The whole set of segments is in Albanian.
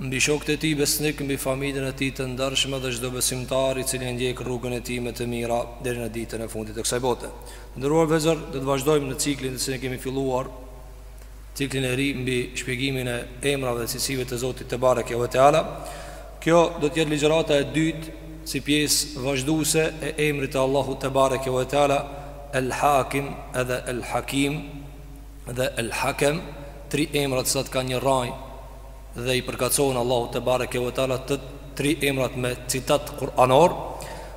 Mbi shokët e tij besnik, mbi familjen e tij të ndershme dhe çdo besimtar i cili e ndjek rrugën e tij me të mira deri në ditën e fundit të kësaj bote. Të nderuar vëllezër, do të vazhdojmë në ciklin të cilin kemi filluar, ciklin e ri mbi shpjegimin e emrave dhe cilësive të Zotit te bareke ve teala. Kjo do të jetë ligjërata e dytë si pjesë vazhduese e emrit të Allahut te bareke ve teala El Hakim edhe El Hakim dhe El Hakem, tri emra të cilat kanë një rranjë dhe i përkatësohen Allahut te bareke ve teala të tri emrat me citat kuranor,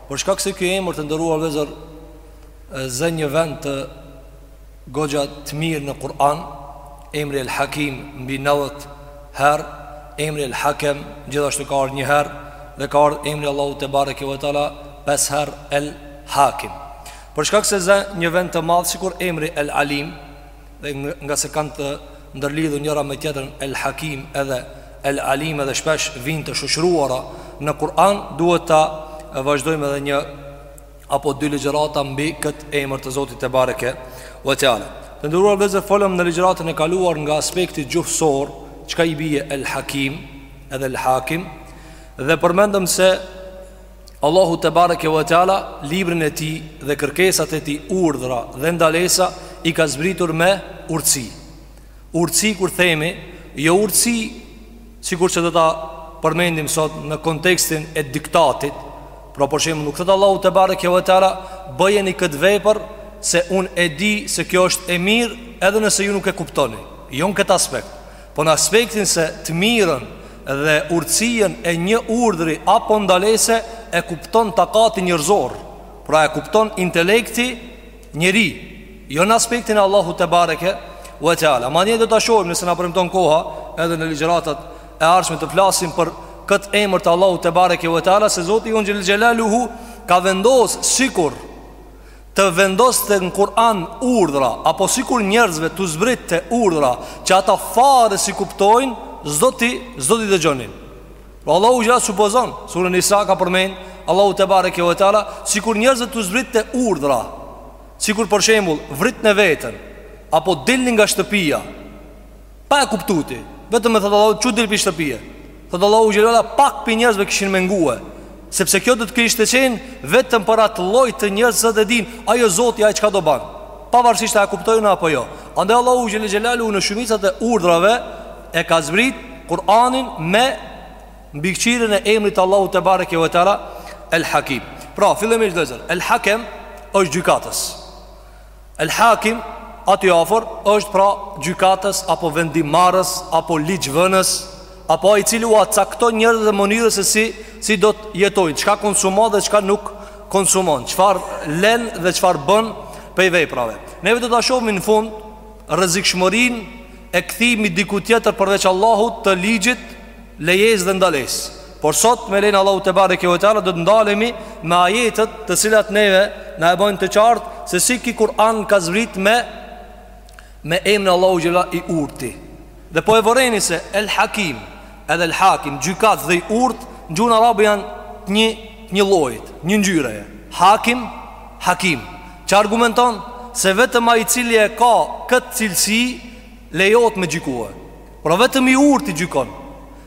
për shkak se ky emër të nderuar vëllezër zë një vend të goxha të mirë në Kur'an, emri El Hakim mbi 90 herë, emri El Hakem gjithashtu ka ardhur një herë dhe ka ardhur emri Allahut te bareke ve teala pesë herë El Hakim. Për shkak se zë një vend të madh sikur emri El Alim, dhe ngase kanë të ndërlidhur njëra me tjetrën El Hakim edhe El Alim edhe shpesh vijnë të shoqëruara në Kur'an, duhet ta vazhdojmë edhe një apo dy ligjërata mbi këtë emër të Zotit te bareke ve teala. Të nderuar vëllezër, folëm në ligjëratën e kaluar nga aspekti gjuhësor, çka i bie El Hakim edhe El Hakim dhe përmendëm se Allahu te bareke ve teala librin e tij dhe kërkesat e tij urdhra dhe ndalesa i ka zbritur me urtësi. Urtësi kur themi jo urtësi sikurse do ta përmendim sot në kontekstin e diktatit, pra për shembull nuk thotë Allahu te bareke ve teala bëjeni këtë vepër se unë e di se kjo është e mirë edhe nëse ju nuk e kuptoni. Jo në këtë aspekt, Po në aspektin se të mirën dhe urtësien e një urdhri apo ndalese e kupton takati njerëzor. Pra e kupton intelekti njeri. Jo në aspektin e Allahut te bareke ve teala. Madje do ta shohim nëse na premton koha edhe në ligjëratat e ardhshme të flasim për këtë emër të Allahut te bareke ve teala se Zoti jonë xhele xhelaluhu ka vendos sikur të vendoste në Kur'an urdhra, apo sikur njerëzve t'u zbritte urdhra, që ata fare s'i kuptojnë, s'do t'i, s'do t'i dëgjonin. Pra Allahu ja supozon, suren Nisa ka përmend, Allahu te bareke ve teala, sikur njerëzve t'u zbritte urdhra, sikur për shembull, vritni veten, apo dilni nga shtëpia, Pa e kuptu ti, vetëm me thonë Allahu çu dil pi shtëpie. Thotë Allahu xhele ve ala pak pi njerëzve kishin me ngue. Sepse kjo do të kishte qenë vetëm për atë lloj të njerëzve që e dinë, ai o Zoti, ai çka do ban, pavarësisht a e kuptojnë apo jo. Andaj Allahu xhele xhelaluhu në shumicat e urdhrave e ka zbrit Kur'anin me mbikëqyrjen e emrit të Allahut te bareke ve teala El Hakim. Pra, fillimisht vëllezër El Hakem është gjykatës El Hakim aty afër është pra gjykatës apo vendimmarrës apo ligjvënës apo ai i cili ua cakton njerëzve mënyrën se si si do të jetojnë, çka konsumon dhe çka nuk konsumon, çfarë len dhe çfarë bën prej veprave. Ne do ta shohim në fund rrezikshmërinë e kthimi diku tjetër përveç Allahut të ligjit Lejesë dhe ndalesë. Por sot me lejen Allahut tebareke ue teala do të ndalemi me ajetet të cilat neve na e bojnë të qartë se si ky Kur'an ka zbrit me me emrin Allahu xhel-le i urti. Dhe po e vëreni se El Hakim edhe El Hakim gjykatës dhe i urtë në gjuhën arabe janë një llojit, një ngjyreje. Hakim, Hakim. Që argumenton se vetëm ai i cili e ka këtë cilësi lejohet me gjykue. Pra vetëm i urti gjykon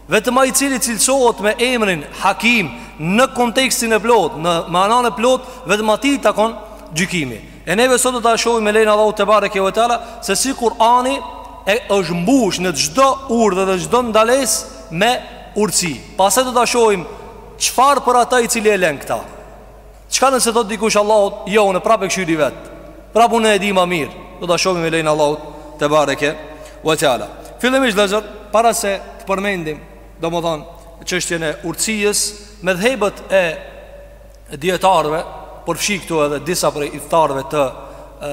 Vetëm ai i cili cilësohet me emrin Hakim Në kontekstin e plotë Në manan e plotë Vetëm atij i takon gjykimi E neve sot do ta shohim me lejen Allahut tebareke ue teala Se si Kurani e është mbush në çdo urdhër dhe çdo ndalesë me urtësi Pastaj do ta shohim çfarë për ata i cili e len këta Çka nëse i thotë dikush Allahut Jo, unë prap e kshyri vetë Prap unë e di ma mirë Do ta shohim me lejen Allahut Tebareke Ue teala Fillimisht vllezër Para se të përmendim Domethënë Çështjen e urtsisë Medhhebet e Dijetarëve Përfshi këtu edhe disa prej ithtarëve të e,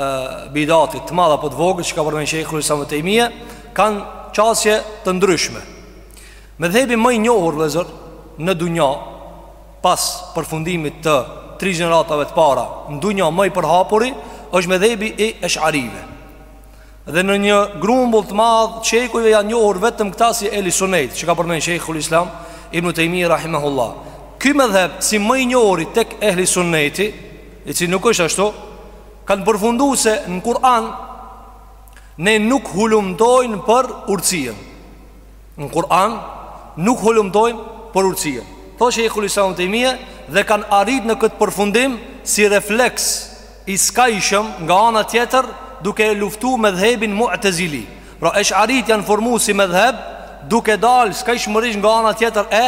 Bidatit të madha apo të vogla Që ka përmend Shejhul Islam Ibn Tejmije Kanë qasje të ndryshme Medhhebi më i njohur vllezër Në dunja Pas përfundimit të tri gjeneratave të para, në dunja më i përhapuri është medhhebi i Esh'arive. Dhe në një grumbull të madh të shekujve janë njohur vetëm këta si Ehli Sunnet, që ka përmend Sheikhul Islam Ibn Taymiyyah rahimahullah. Ky medhheb si më i njohuri tek Ehli Sunneti, i cili nuk është ashtu, kanë përfundu se në Kur'an ne nuk hulumtojmë për urtësinë. Në Kur'an nuk hulumtojmë për urtsinë Thotë Shejhul Islam Ibn Tejmije dhe kanë arrit në këtë përfundim si refleks i skajshëm nga ana tjetër duke e luftu medhhebin mu'tezili Pra esh'arit janë formu si medhheb duke dalë skajshmërish nga ana tjetër e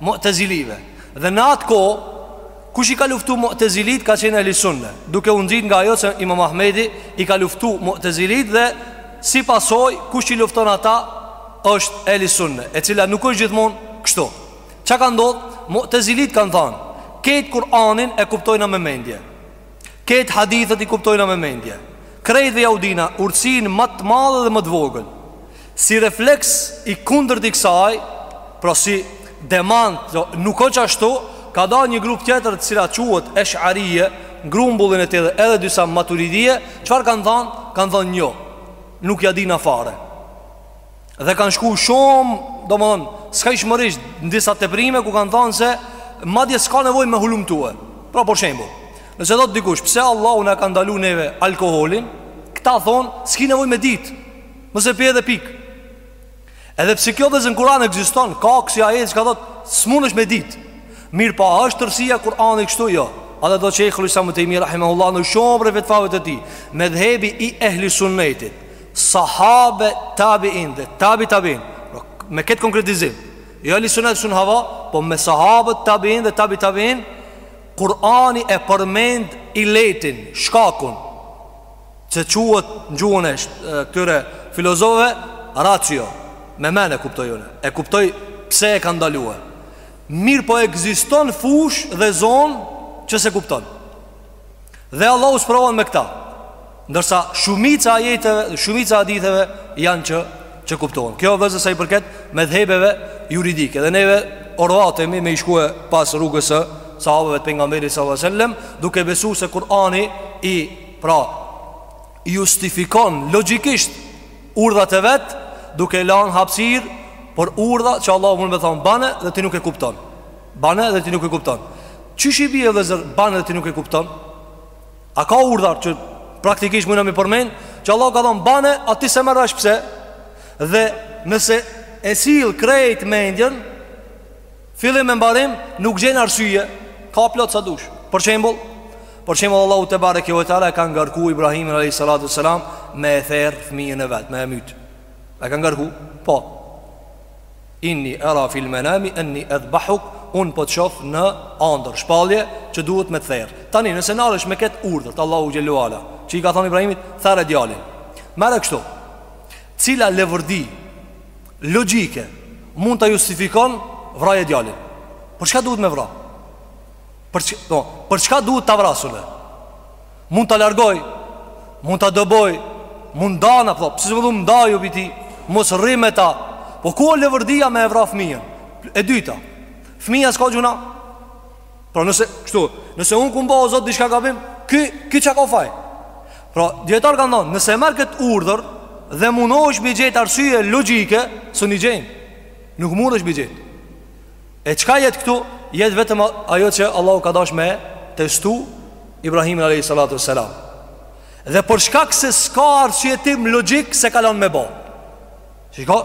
Mu'tazilive. Dhe në atë kohë kush i ka luftu Mu'tazilit ka qenë Ehli Sunne, duke u nxit nga ajo se Imam Ahmedi i ka luftu Mu'tazilit dhe si pasojë kush i lufton ata është Ehli Sunne, e cila nuk është gjithmonë kështu. Çka ka ndodh? Mu'tazilit kanë thanë, "Kejt Kur'anin e kuptojna me mendje." Ajetet hadithet i kuptojna me mendje Krejtve ja u dina urtësinë ma të madhe dhe ma të vogël Si refleks i kundërt i kësaj Pra si demant jo, Nuk osht ashtu Ka dal një grup tjetër të cilat quhet esharije Në grumbullin e tyre edhe disa maturidije Çfarë kanë thanë? Kanë thanë jo Nuk ja dina fare Dhe kanë shku shumë, domethënë, skajshmërisht në disa teprime ku kanë thanë se madje s'ka nevoj me hulumtue. Pra për shembull, nëse thotë dikush, pse Allahu na e ka ndalu neve alkoholin, këta thonë, s'ki nevoj me ditë, mos e pi edhe pikë. Edhe pse kjo vllezër n'Kuran ekziston, ka kësi ajete ka thotë, s'munesh me ditë. Mirëpo, a është tërësia Kurani kështu jo. Edhe thotë Shejhul Islam Ibn Tejmije, rahimahullah, në shumë prej fetvave të tij, medhhebi i ehli sunnetit, Sahabe tabiin dhe tabi tabiin pra, Me ketë konkretizim Jo ehli sunet sun hava Po me sahabe tabiin dhe tabi tabiin Kurani e përmend iletin Shkakun Që quhet në gjuhën e këtyre filozofëve Racio Me men e kuptoj une E kuptoj pse e ka ndalue Mirëpo ekziston fushë dhe zonë Që s'e kupton Dhe Allahu sprovon me këta Ndërsa shumica e ajeteve Shumica e haditheve janë që Që kuptohen Kjo vllezër sa i përket medhhebeve juridike Dhe neve orvatemi me i shkue pas rrugës së Sahabëve të pejgamberit salallahu alejhi ve sellem Duke besu se Kurani i pra Justifikon logjikisht Urdhrat e vet Duke lanë hapsirë Për urdhra që Allahu mund me thonë bane Dhe ti nuk e kupton Bane dhe ti nuk e kupton Qysh i bje vllezër bane dhe ti nuk e kupton A ka urdhar që praktikisht mujna me i përmen Që Allah ka thonë bane a ti s'e merr vesh pse Dhe nëse e sill krejt mendjen Fillim e mbarim nuk gjen arsye Ka plot sa dush Për shembull Për shembull Allahu tebareke ve teala e ka ngarku Ibrahimin a.s. Me e ther fëmijën e vet Me e myt E ka ngarku Po Inni era fil menami enni edhbahuk Unë po të shof në andër Shpalje që duhet me të ther Tani nëse nalesh me ketë urdhër të Allahut xhel-le ve ala Që i ka thonë Ibrahimit There djalin Merre kështu Cila levërdi Logjike Mund ta justifikon Vraje djalin Për çka duhet me vra Për çka, no, për çka duhet ta vras unë Mund ta largoj, mund ta dëboj, mund ndan, po pse s'më thon ndaju pi tij, mos rri me ta. Po ku është levërdia me e vra fëmijën? E dyta. Fëmija s'ka gjyna. Pra nëse kështu, nëse un kom bo o zot diçka gabim, ky ky çka ka faj. Pra dijetarët kanë thënë, nëse e merr kët urdhër dhe mundohesh me gjetë arsye logjike, s'un i gjen. Nuk mundesh me gjetë. E çka jet këtu, jet vetëm ajo që Allahu ka dash me testu Ibrahimin a.s. Dhe për shkak se s'ka arsyetim logjik s'e ka lon me bo Shiko,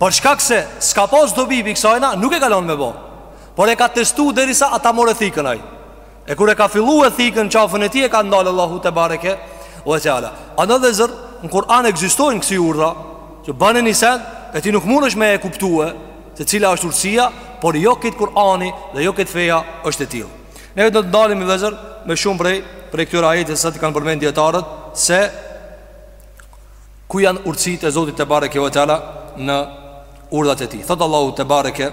për shkak se s'ka pas dobi pi ksajna, nuk e ka lon me bo Por e ka testu derisa ta marrë thikën ai E kur e ka fillue thikën qafën e tij e ka ndalë Allahu tebareke ue teala Tani vëllezër në Kur'an ekzistojnë kësi urdhra Që bane një sen E ti nuk mundësh me e kuptue Se cila është urtësia Por jo krejt Kur'ani dhe jo krejt feja është e tillë Ne do të ndalemi vëllezër Me shumë prej Prej këtyre ajete siç e kanë përmend dijetarët Se Ku janë urtësitë e Zotit tebareke ue teala Në urdhrat e tij Thotë Allahu tebareke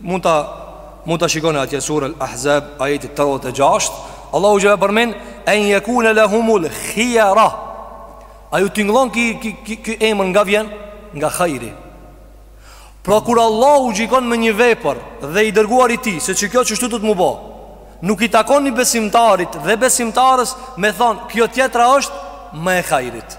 Mund ta mund ta shikoni atje sura Al-Ahzab ajeti 36. Allahu xhelle përmend an yakuna lahumul khiyara. A ju tingëllon ki, ki, ki, ki emër nga vjen? Nga hajri Pra kur Allahu gjykon me një vepër dhe i dërguari i tij Se qekjo qeshtu duhet m'u bo Nuk i takon një besimtarit dhe besimtares Me thonë kjo tjetra është më e hajrit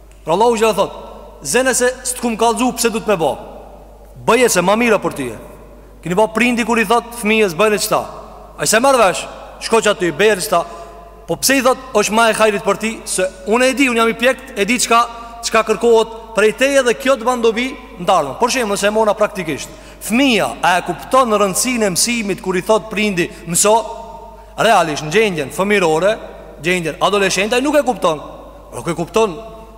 Pra Allahu xhelle thot Zene se s'të kom kallzu pse duhet me bo Bëje se ma mirë për ty E keni pa prindi kur i thot Fëmijës bëne qeta Ai s'e merr vesh Shko qaty bëne qeta Po pse i thot është ma e hajrit për ty Se unë e di Unë jam i pjekt E di çka Çka kërkohet Prej teje dhe kjo të ban dobi N't'ardhmen Për shembull nëse e mona praktikisht Fëmija A e kupton rëndësinë e mësimit Kur i thot prindi Mëso Realisht në gjendjen fëmijërore Gjendjen adoleshente Nuk e kupton Nuk e kupton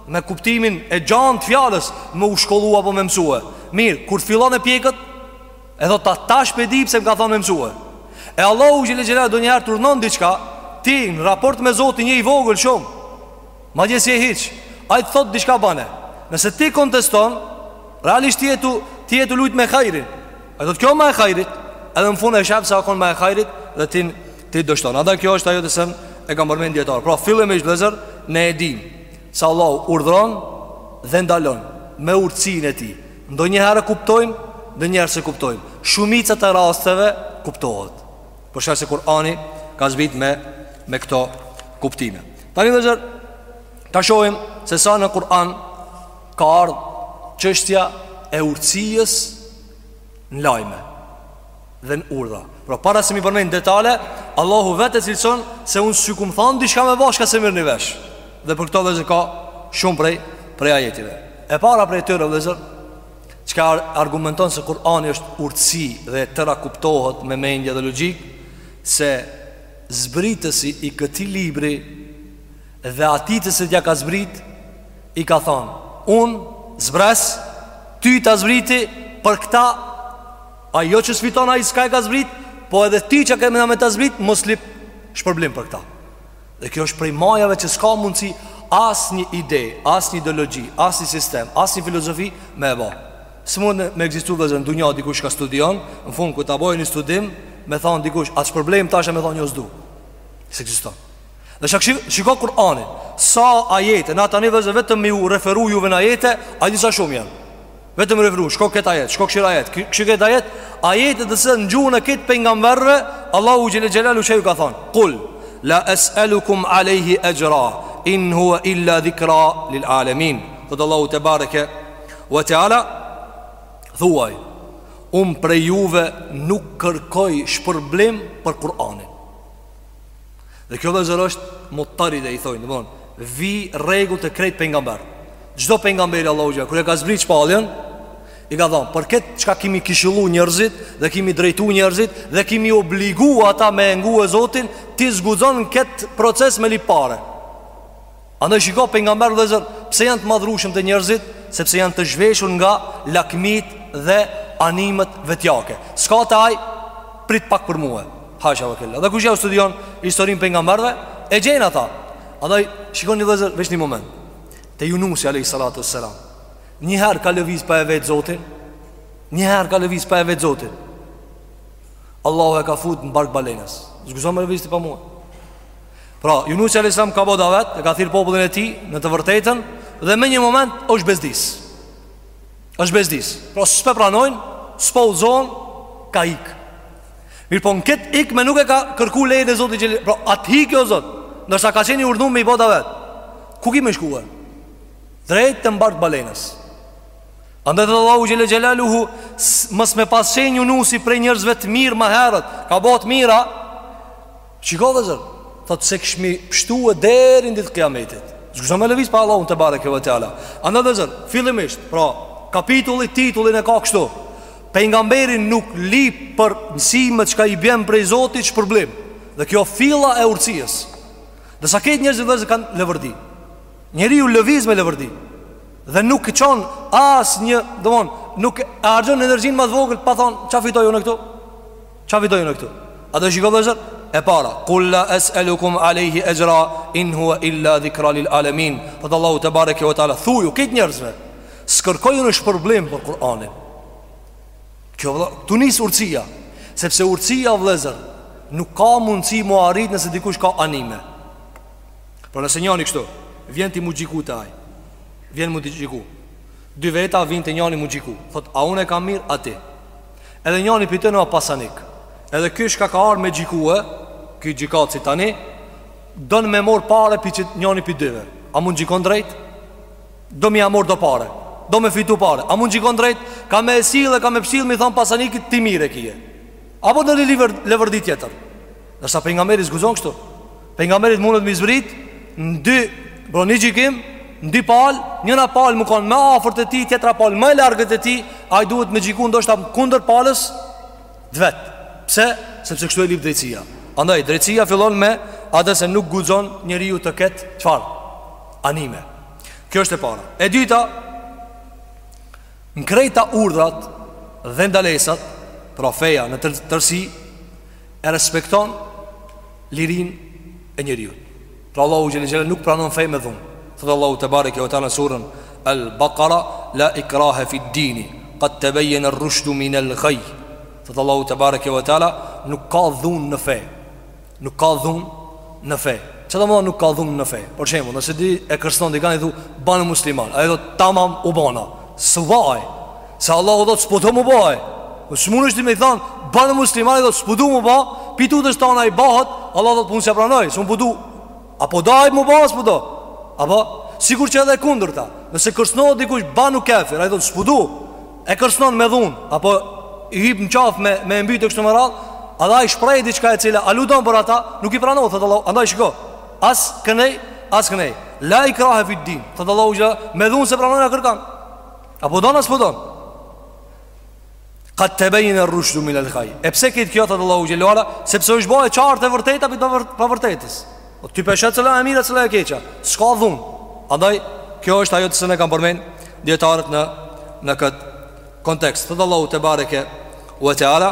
me kuptimin e gjan të fjalës me u shkollu apo me mësue. Mirë, kur fillon e pjeket, e thot ta tash p'e di pse më ka thonë me mësue. E Allahu xhelle xhelalu ndonjëherë t'urdhnon diçka, ti në raport me Zotin je i vogël shumë. Madje si hiç, ai të thot diçka bane. Nëse ti konteston, realisht ti je tu ti je tu lujt me hajrin. Ai thot kjo ma e hajrit, edhe në fund e shef se ka kon ma e hajrit dhe ti Ti dështon. Andaj kjo është ajo të sen e kanë përmend dijetarët. Pra fillimisht vëllezër ne e dimë. Se Allahu urdhron dhe ndalon me urtësinë e tij. Ndonjëherë e kuptojmë, ndonjëherë s'e kuptojmë. Shumicat e rasteve kuptohet. Për shkak se Kur'ani ka zbrit me me këto kuptime. Tani vëllezër ta shohim se sa në Kur'an ka ardh çështja e urtësisë në lajme. dhe në urdha Pra para se me i përmend detale Allahu vetë e cilëson se unë s'ju kam thanë Diçka me bash çka s'e mirrni vesh Dhe për këto vëllezër ka shumë prej Prej ajeteve E para prej tyre vëllezër Çka argumenton se Kur'ani është urtësi Dhe e tëra kuptohet me mendje dhe logjikë Se zbritësi i këtij libri Dhe atij të cilit ja ka zbrit I ka thanë Unë zbres Ty ta zbriti për këta Jo që s'fiton ai çka e ka zbrit, po edhe ti që kemi na me ta zbrit mos lyp shpërblim për këtë. Dhe kjo është prej majave që s'ka mundësi asnjë ide, asnjë ideologji, asnjë sistem, asnjë filozofi me e ba. S'mund me ekzistu vëllezër në dunja dikush që studion, në fund kur ta bëjë një studim, me thon dikush, atë shpërblim tash e me thanë jo s'du. S'ekziston. Dhe shiqi, shiko Kur'anin, sa ajete, na tani vëllezër vetëm me u referu juve në ajete, a di sa shumë janë. Vetëm referu, shko këtë ajet, shko kqyr ajet, kqyr këtë ajet Ajete të cilat në gjuhën e krejt pejgamberëve Allahu xhel-le xhelaluhu çka ju ka thonë Kul, la es'elukum alejhi exhra In hua illa dhikra lil alemin Thotë Allahu tebareke wa teala Thuaj Unë prej juve nuk kërkoj shpërblim për Kur'anin Dhe kjo vëllezër është muttaride i thojnë domethënë, Vjen rregull te krejt pejgamberët Çdo pejgamberi Allahu xhel Kur e ka zbrit shpalljen I ka thonë Për këtë çka ki me i këshillu njerëzit Dhe ki me i drejtu njerëzit Dhe ki me i obligu ata me e ngue Zotin Ti s'guxon këtë proces me lyp pare Andaj shiko pejgamberët vëllezër, pse janë të madhërishëm te njerëzit, sepse janë të zhveshur nga lakmitë dhe animet vetjake. S'ka te ai prit pak për mua. Hasha wa kella. Dhe kush jau studion historinë pejgamberëve, e gjen ata. Andaj shikoni vëllezër veç një moment. Te Junusi alayhi salatu wassalam. Një herë ka lëviz pa e vet Zotin. Një herë ka lëviz pa e vet Zotin. Allahu e ka fut në bark balenës. S'guxon me lëviz ti pa mua. Pra, Junusi alayhis salam ka bo davet, e ka thirr popullin e tij në të vërtetën dhe në një moment është bezdis. Është bezdis. Pra, s'po pranojnë, s'po udhëzohen, ka ik. Mirëpo në këtë ikje nuk e ka kërku lejën e Zotit xhel Pra a të ik ja Zot Ndërsa ka qenë i urdhnum me i bo davet Ku ki me shkue Drejt te n'bark balenës Andaj thotë Allahu xhel-le xhelaluhu Mos me pas qenë Junusi prej njerëzve të mirë më herët Ka bo t'mira Shiko vllezër, thot se kishmi pshtue deri në ditë kiametit. S'guxon me lëviz pa Allahun tebareke ve teala. Andaj vllezër, fillimisht, pra, kapitulli, titullin e ka kështu. Pejgamberi nuk lip për mësime çka i bjen prej Zotit shpërblim. Dhe kjo filla e urtsisë. Dhe sa krejt njerëzit vllezër kanë leverdi. Njeriu lëviz me leverdi. Dhe nuk e çon as një, domethon, nuk e harxhon energjin ma të vogël, pa thonë, ça fitoj unë këtu? Ça fitoj unë këtu? Andaj shiko vllezër E para Kul la es'elukum alejhi exhra In hua illa dhikra lil alemin Thotë Allahu tebareke ve teala Thuju, krejt njerëzve S'kërkoj unë shpërblim për Kur'anin Kjo vllezër, ktu nis urtsia Sepse urtsia vllezër Nuk ka mundësi mu arrit nëse dikush ka anime Pra nëse njani kështu Vjen ti mu gjyku te aj Vjen mu gjyku Dy veta vijn te njani mu gjyku Thotë, a unë e kam mirë, a ti Edhe njani pi tyne pasanik Edhe ky çka ka ardh me gjykue Ky gjykatësi tani Don me morr pare pi njanit pi dyve A mund gjykon drejt? Do mi a morr do pare Do me fitu pare A mund gjykon drejt? Ka me e sill dhe ka me pshtill Mi thonë pasanikit ti mirë e kie Apo ndonjë leverdi tjetër Ndërsa pejgamberi s'guxon kështu Pejgamberit mundet mi zbrit Në dy, pra një gjykim Në dy pal, njëna pal mu konë më e afërt e tij Tjetra pal më e largët e tij Ai duhet me gjyku ndoshta kundër palës t'vet Pse? Sepse kështu e lip drejtsia Andaj, drejtsia fillon me Ate se nuk guxon njeriu të ketë Çfar? Anime Kjo është e para E dyta Në krejta urdhrat Dhe ndalesat Pra feja në tërsi e respekton lirin e njeriut. Pra Allahu xhel xhel nuk pranon fe me dhun. Thot Allahu te bareke ve teala në surën Al-Baqara la ikraha fi din qad tabayyana ar-rushd min al-ghay. Thot Allahu te bareke ve teala nuk ka dhun në fe. Nuk ka dhun në fe. Ça domethan nuk ka dhunë në fe Për shembull, nëse ti e kërcnon dikan i thu Banu musliman Ai thot tamam u bona Së Se Allahu thot, s'po do mu ba po S'mundesh ti me i thanë, banu musliman ai thot, s'po du mu ba Pi tutës tana ai bëhet, Allahu thot, unë s'e pranoj, s'po po du A po do hajt mu ba, s'po do A po, sikur që edhe e kundërta Nëse kërcnohet dikush, banu kafir, ai thot, s'po du E kërcnohet me dhun, apo I hip në qafë me, me mbyt e kështu me radh Edhe ai shpreh diçka e cila, aludon për ata Nuk i pranohet, thotë Allah, andaj shiko As kënej, as kënej La ikrahe fid din, thotë Allahu xhel, me dhun s'e pranoj kërkan A po don, a s'po don Kad tebejjene rrushdu minel gajj E pse këtë kjo, thotë Allahu xhelle ve ala Sepse është ba e qartë e vërteta për të vërtetës O po ty peshe cëla e mire cëla e keqa Ska dhun Andaj, kjo është ajo të cilën e kanë përmen dijetarët në, në këtë kontekst Thotë Allahu tebareke ve teala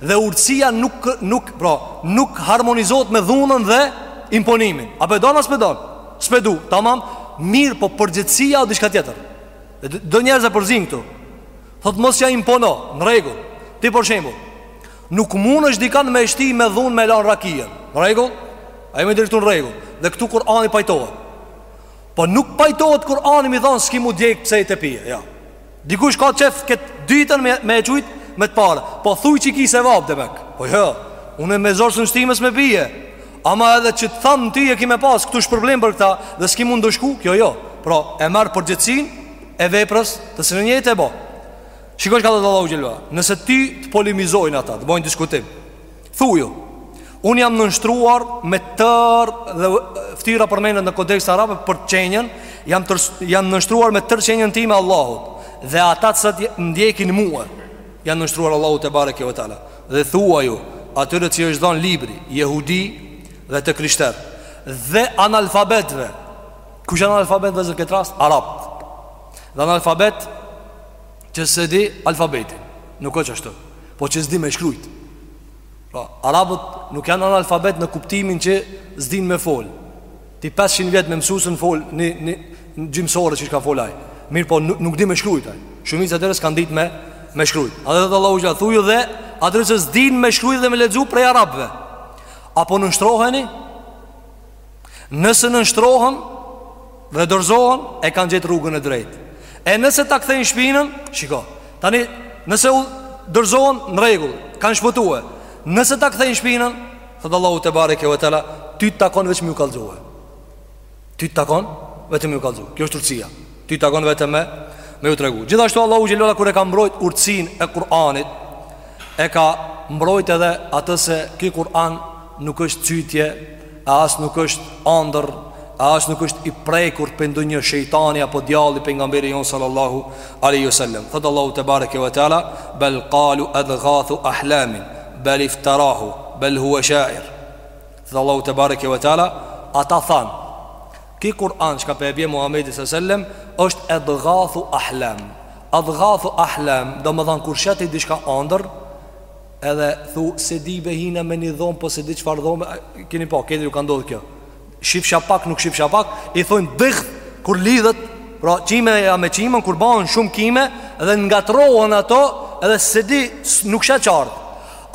Dhe urtësia nuk nuk pra nuk harmonizohet me dhunën dhe imponimin. A po don a s'po don? S'pe du. Tamam, mirë, po përgjegjësia o diçka tjetër. Do njerëz e përzin këtu. Thot mos ja impono, në rregull. Ti për shembull, nuk mundesh dikan me shti me dhunë me lan rakien. Në rregull? A jemi deri këtu n'rregull? Dhe këtu Kur'ani pajtohet. Po nuk pajtohet Kur'ani me than s'ki mu djeg pse ti e pi. Jo. Ja. Dikush ka qef këtë dytën me, me e qujt me të parën Po thuj që ki sevap demek Po jo, unë me zor sun të shti mos me pi Ama edhe që të tham ti e ki me pas Këtu shpërblim për këta dhe s'ki mu ndëshku Kjo jo, pra e merr përgjegjësinë e veprës të cilën je t'e bo Shiko çka thot Allahu xhelle ve ala Nëse ty të polemizojnë ata, të bojnë diskutim Thuju, unë jam nënshtruar me tërë dhe ftyra përmendet në kodeks arabe për qenien, jam, tër, jam nënshtruar me tërë qenien time Allahut dhe ata të cilët ndjekin mue janë nënshtruar Allahut tebareke ve teala. Dhe thuaju atyre që është dhanë libri, jehudi dhe të krishter, dhe analfabetve, kush janë analfabetve në këtë rast? Arabt. Dhe analfabet, Që s'e di alfabetin Nuk është ashtu Po që s'di me shkrujt Pra, arabët nuk janë analfabet në kuptimin që s'din me fol Ti 500 vjet me mësu sun fol një gjysmë ore që çka fol ai Mirëpo nuk, nuk di me shkrujt Shumica e tyre s'kanë dit me, me shkrujt A dhe thot Allahu xhelle Thuju dhe atyre që s'din me shkrujt dhe me lexu prej arabëve A po nënshtroheni Nëse nënshtrohen dhe dorëzohen, e kanë gjetë rrugën e drejtë. E nëse ta kthejnë shpinën, shiko. Tani, nëse u dorëzohen në rregull, kanë shpëtue. Nëse ta kthejnë shpinën, thotë Allahu tebareke ve teala, ty të takon veç me ju kallxu. Ty të takon veç me ju kallxu. Kjo është urtësia. Ty t'takon vetëm me ju tregu. Gjithashtu Allahu xhelle ve ala kur e ka mbrojt urtësin e Kur'anit, e ka mbrojt edhe atë se ky Kur'an nuk është cytje, e as nuk është ëndër, e as nuk është i prekur prej ndonjë shejtani apo djalli pejgamberi jon sallallahu alaihi wasallam. Thot Allahu tebareke ve teala bel qalu adghathu ahlamin bel iftarahu bel huwa sha'ir. Thot Allahu tebareke ve teala ata than Ky Kur'an çka pe e bje Muhamedi sallallahu alaihi wasallam është adghathu ahlam. Adghathu ahlam, domethën kur sheh ti diçka ëndër, edhe thu s'e di be hina në një dhom, po s'e di çfarë dhome, keni pa, keni ju ka ndodhur kjo. Shifsha pak, nuk shifsha pak, i thonë dighth kur lidhet, pra qimja me qimen kur bëhen shumë qime dhe ngatërrohen ato, edhe s'e di nuk shihet qartë.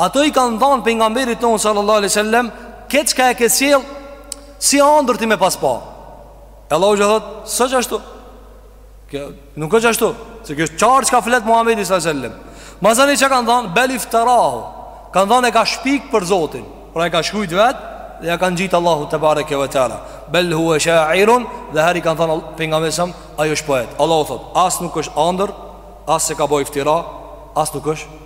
Ata i kanë thanë pejgamberit ton sallallahu alaihi wasallam, këtë çka e ke sjell Si andër ti me pas pa E Allahu çka thot S'osht ashtu Kjo, Nuk është ashtu Se kjo është qartë çka flet Muhammedi s.a.s. Masanej çka kanë thonë Bel iftarahu Kanë thonë e ka shpik për Zotin Pra e ka shkrujt vet Dhe ja ka ngjit Allahut tebareke we teala Bel huwe shairun Dhe her i kanë thonë Pejgamberit s.a.s. A jo është poet Allahu thot As nuk është andër As s'e ka bo iftira As nuk është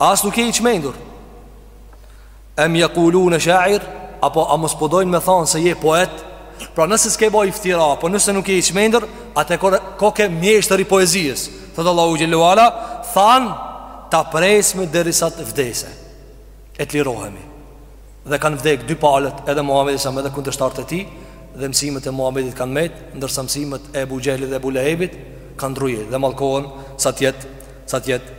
As nuk je i çmendur. Em yaquluna sha'ir apo a mos po dojnë me thonë se je poet? Pra nëse s'ke bë iftira, po nëse nuk je i çmendur, atëher koke mjeshtër i poezisë. Thot Allahu xhele ve ala, than ta presmë derisa të vdesë. E të lirohemi. Dhe kanë vdek dy palët, edhe Muhamedi s.a.s. edhe kundërshtarët e tij, dhe mësimet e Muhamedit kanë mbet, ndërsa mësimet e Ebu Xhehlit dhe Ebu Lehebit kanë ndryshuar dhe mallkohen sa të jetë sa të jetë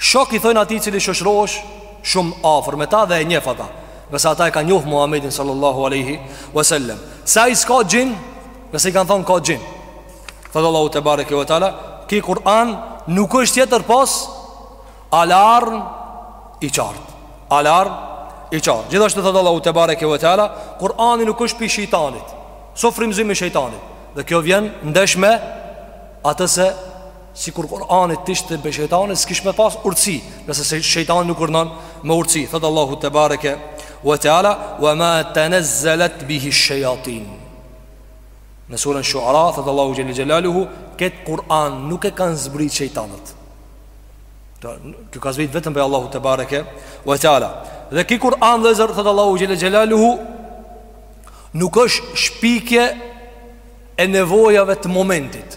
Shok i thojnë atij cili shoqrohesh shumë afër me ta dhe e njef ata Ngase ata e kanë njoh Muhammedin sallallahu aleyhi wasallam Se ai s'ka xhin Ngase i kanë thonë ka xhin Thotë Allahu tebareke wa teala Ky Kur'an nuk është tjetër pos Alarm i qartë Alarm i qartë Gjithashtu thotë Allahu tebareke wa teala Kur'ani nuk është pej shejtanit S'o frymzim i shejtanit Dhe kjo vjen ndesh me atë se Sikur Kur'ani të ishte prej shejtanit S'kish me pas urtsi Ngase shejtani nuk urdhnon me urtsi Thotë Allahu tebareke wa teala Wa ma tenezzelet bihi shejatin Në suren Shuara Thotë Allahu xhele xhelaluhu Këtë Kur'an nuk e kanë zbrit shejtanët Kjo ka zbrit vetëm prej Allahut tebareke wa teala Dhe ky Kur'an vllezër Thotë Allahu xhele xhelaluhu Nuk është shpikje e nevojave të momentit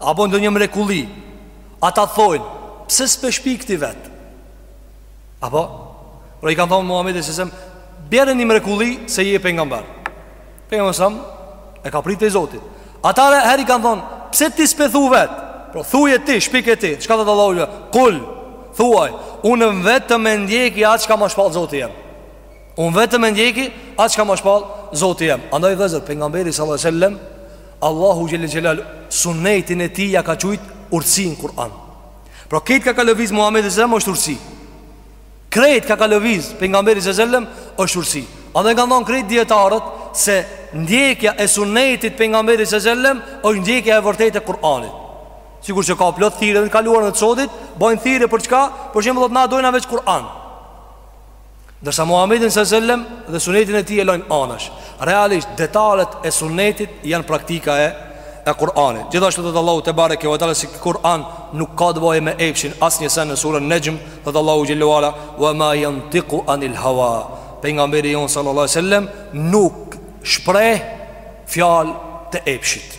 Apo ndonjë mrekulli Ata thojnë Pse s'pe shpik ti vet Apo Pra i kanë thonë Muhammedit s.a.s. Bjere një mrekulli se je pejgamber Pejgamberi s.a.s. e ka prit pej Zotit Atëher i kanë thonë Pse ti s'pe thu vet Pra thuje ti, shpike ti Çka thotë Allahu teala Kul Thuaj Unë vetëm e ndjeki atë çka ma shpall Zoti jem Unë vetëm e ndjeki atë çka ma shpall Zoti jem Andaj vllezër Pejgamberi sallallahu alaihi wasallam Allahu xhele xhelaluhu sunnetin e tij ja ka qujt urtësi në Kur'an. Pra krejt ka ka lëviz Muhamedi sallallahu alaihi wasallam është urtësi. Krejt ka ka lëviz pejgamberi sallallahu alaihi wasallam është urtësi. Edhe kanë thonë krejt dietarët se ndjekja e sunnetit pejgamberit sallallahu alaihi wasallam është ndjekja e vërtetë e Kur'anit. Sikur që ka plot thirrje dhe në t'kaluar dhe t'sodit, bojnë thirrje për çka? Për shembull, thot na dojna veç Kur'an. Ndërsa Muhammedin sallallahu selem dhe sunetin e tij e lojnë anash Realisht detalet e sunetit janë praktika e e Kur'anit Gjithashtu thotë Allahu tebareke ve teala se ky Kur'an nuk ka të bëjë me epshin Asnjë sen në suren Nexhm thotë Allahu xhele xhelaluhu Wa ma jantiku anil hawa Pejgamberi jonë sallallahu selem nuk shpreh fjalë të epshit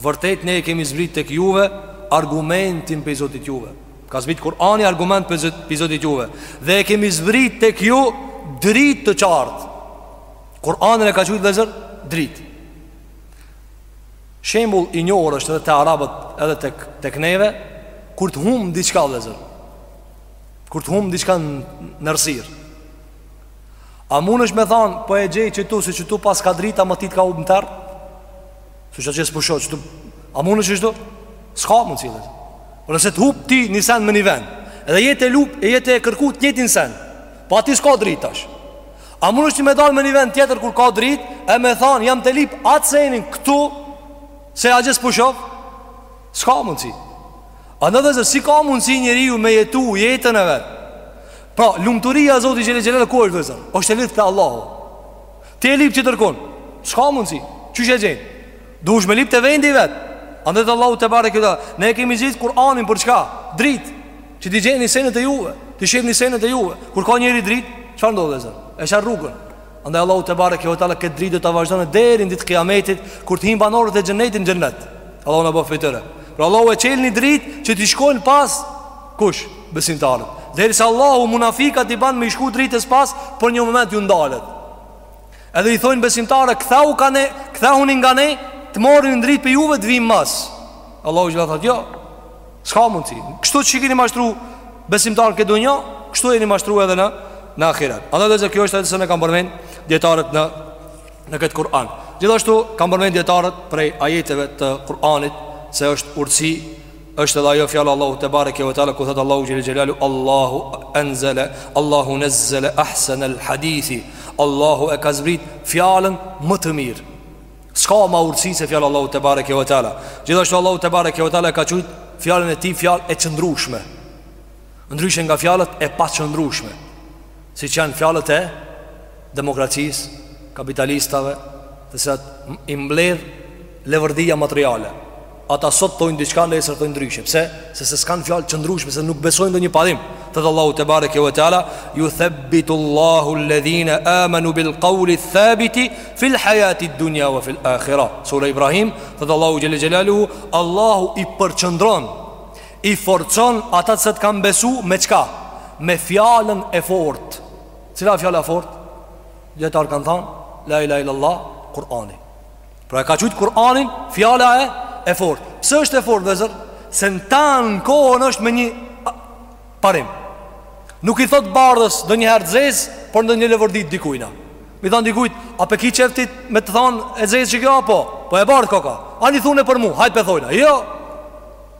Vërtet ne e kemi zbrit tek juve argumentin prej Zotit juve. Ka zbrit Kur'ani argument prej Zotit juve dhe e kemi zbrit tek ju dritë të qartë. Kur'anin e ka qujt vllezër dritë. Shembull i njohur është edhe te arabët edhe tek tek neve kur të humb diçka vllezër. Kur të humb diçka në errësirë. A mund është me thanë, po e gjej qëtu, se qëtu paska drita, ama ty të ka hup n'terr? Se atje s'po shof qëtu... A mund është kështu? S'ka mundësi vllezër Por nëse të hup ty një sen me një ven Edhe je tu e lyp e je tu e kërku të njëjtin sen Po aty s'ka dritë tash A mund është ti me dal me një ven tjetër ku ka dritë E me than jam tu e lyp atë senin këtu Se atje s'po shof S'ka mundësi Andaj vllezër si ka mundësi njeriu me jetu jetën e vet Pra lumturia Zoti xhele xhelaluhu ku është vllezër është e lidht te Allahu Ti e lyp tjetërkun S'ka mundësi Qysh e gjen Duhesh me lyp te vendi vet Andaj thotë Allahu tebareke ve teala Ne e kemi zbrit Kur'anin për çka Dritë Që t'i gjeni senet e juve T'i shihni senet e juve Kur ka njeri dritë Çfarë ndodh vllezër E sheh rrugën Andaj Allahu tebareke ve teala Këtë dritë do ta vazhdojë e deri n'ditë kiametit Kur të hijnë banorët e xhennetit n'xhennet Allahu na bëftë prej tyre Pra Allahu e çel një dritë Që t'i shkojnë pas Kush besimtarët. Derisa Allahu munafikat i ban me i shku dritës pas, për një moment ju ndalet. Edhe i thojnë besimtarët, kthehu ka ne, kthehuni nga ne, të marrim dritë prej juve, të vim mas. Allahu xhele xhelaluhu thot, jo, s'ka mundësi. Kështu që i kini mashtru besimtarët n'këtë dunja, kështu jeni mashtru edhe në, në ahiret. Andaj vllezër kjo është edhe sene kanë përmen dijetarët në, në këtë Kur'an. Gjithashtu kanë përmen dijetarët prej ajeteve të Kur'anit, se është urtësi, Është edhe ajo fjala Allahu tebareke ve teala ku thot Allahu xhele xhelaluhu Allahu anzala Allahu nazzala ahsan al hadith. Allahu e ka zbrit fjalën më të mirë. S'ka më urtësi se fjala Allahu tebareke ve teala. Gjithashtu Allahu tebareke ve teala e ka qujt fjalën e tij fjalë e qëndrueshme. Ndryshe nga fjalët e paqëndrueshme. Siç janë fjalët e demokracisë, kapitalistave, të cilat i mbledh leverdia materiale. Ata sot thonë diçka, nesër thonë ndryshe. Pse? Se se s'kan fjalë qëndrueshme, se nuk besojnë ndonjë parim. Thotë Allahu tebareke ve teala, juthabbitu Allahu alladhina amanu bil qawli thabiti fil hayati dunya wa fil akhirah. Sura Ibrahim, thotë Allahu xhele xhelaluhu, Allahu i përqendron I forcon ata që kanë besu me çka? Me fjalën e fort Cila fjalë e fort? Dijetarët kanë thanë La ilahe il-lallah, Kur'ani Pra e ka qujt Kur'anin fjalë e, e fort Pse është e fort vllezër? Se në tanë kohën është me një parim Nuk i thot bardhës ndonjëherë zez Por nëse i leverdit dikujna Me i thanë dikujt, a pe ki qejf ti me të thanë e zezë qekjo apo? Po e bardhë koka Ani thune për mu, hajt pe thojna Jo,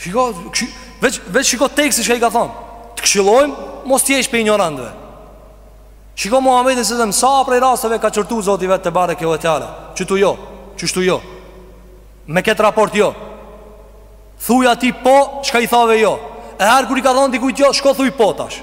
Shiko, kshi, veç, veç shiko tekstin çka i ka thonë Të këshilojmë, mos t'jesh prej injorantëve Shiko Muhammedin alejhi selam, sa prej rasteve e ka qortu zoti vetë tebareke ve teala Qëtu jo, qështu jo Me ketë raport jo Thuj atij po, çka i thave jo E herë kur i ka thonë dikujt jo, shko thuj po tash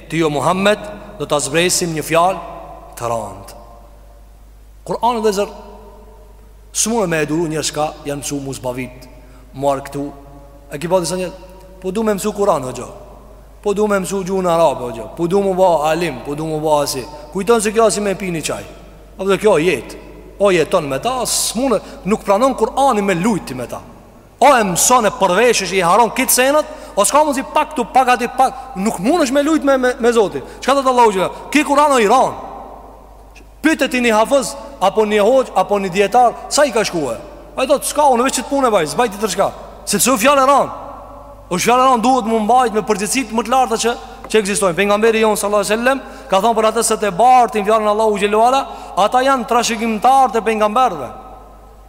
Ty o Muhammed do ta zbresim një fjalë të randë Kur'ani vllezër S'mune me eduku njerëz ka janë mësu mu zbavit Marr këtu E ki pa disa një Po du me mësu Kur'an o gjo Po du me mësu gjuhën arabe o gjo Po du mu ba alim Po du mu ba asi Kujton se kjo asi me pi ni çaj Hop te kjo jetë O jeton me ta S'mune nuk pranon Kur'ani me lujt ti me ta O e mëson e përvishesh i harron krejt senet O s'ka mundësi pak këtu pak aty pak Nuk mundesh ti me lujtë me, me, me Zotin Çka thotë Allahu xhel-le? Ky Kur'an o i ran Pyete ti një hafëz Apo një hoxhë Apo një dijetar Sa i ka shkue? Ai thotë s'kam unë veç qët punë e baj S'baj tjetër çka Se pse o fjalë e ran O fjalë e ran duhet me u mbajt me përgjegjësitë më të larta që Që ekzistojnë Pejgamberi jonë sallallahu sallam Ka thonë për ata se e bartin fjalën e Allahut xhel-le Ata janë trashëgimtarë të pejgamberëve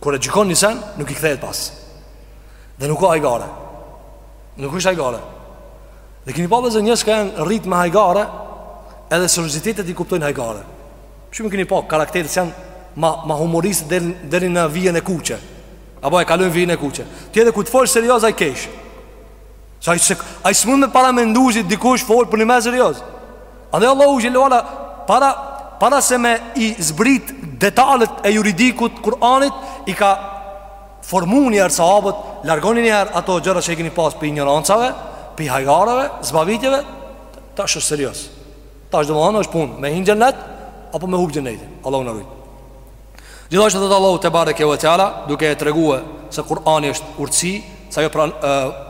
Kur e gjykon një sen, nuk i kthehet pas Dhe nuk ka hajgare Nuk është hajgare Dhe kini pa vllezër njerëz ka janë rrit me hajgare Edhe seriozitetet i kuptojnë hajgare Shumë kini pa karakteret se janë Ma, ma humoriste deri, deri në vijën e kuqe Apo e kalojnë vijën e kuqe Qi edhe kur t'folësh serioz ai kesh Sa ai se ai s'mund me paramendu se dikush fol për një temë serioz. Andaj Allahu xhel-le ve ala para para se me i zbrit detalet e juridikut Kur'anit i ka formuar një herë sahabët, largoni një herë ato gjëra që i keni pas prej injorancave, prej hajgareve, zbavitjeve, tash është serioz. Tash domethënë është punë me hi n'xhenet apo me hup xhenetin. Allahu na rujt. Gjithashtu thotë Allahu te bareke ve teala duke e treguar se Kur'ani është urtësi, se ajo pra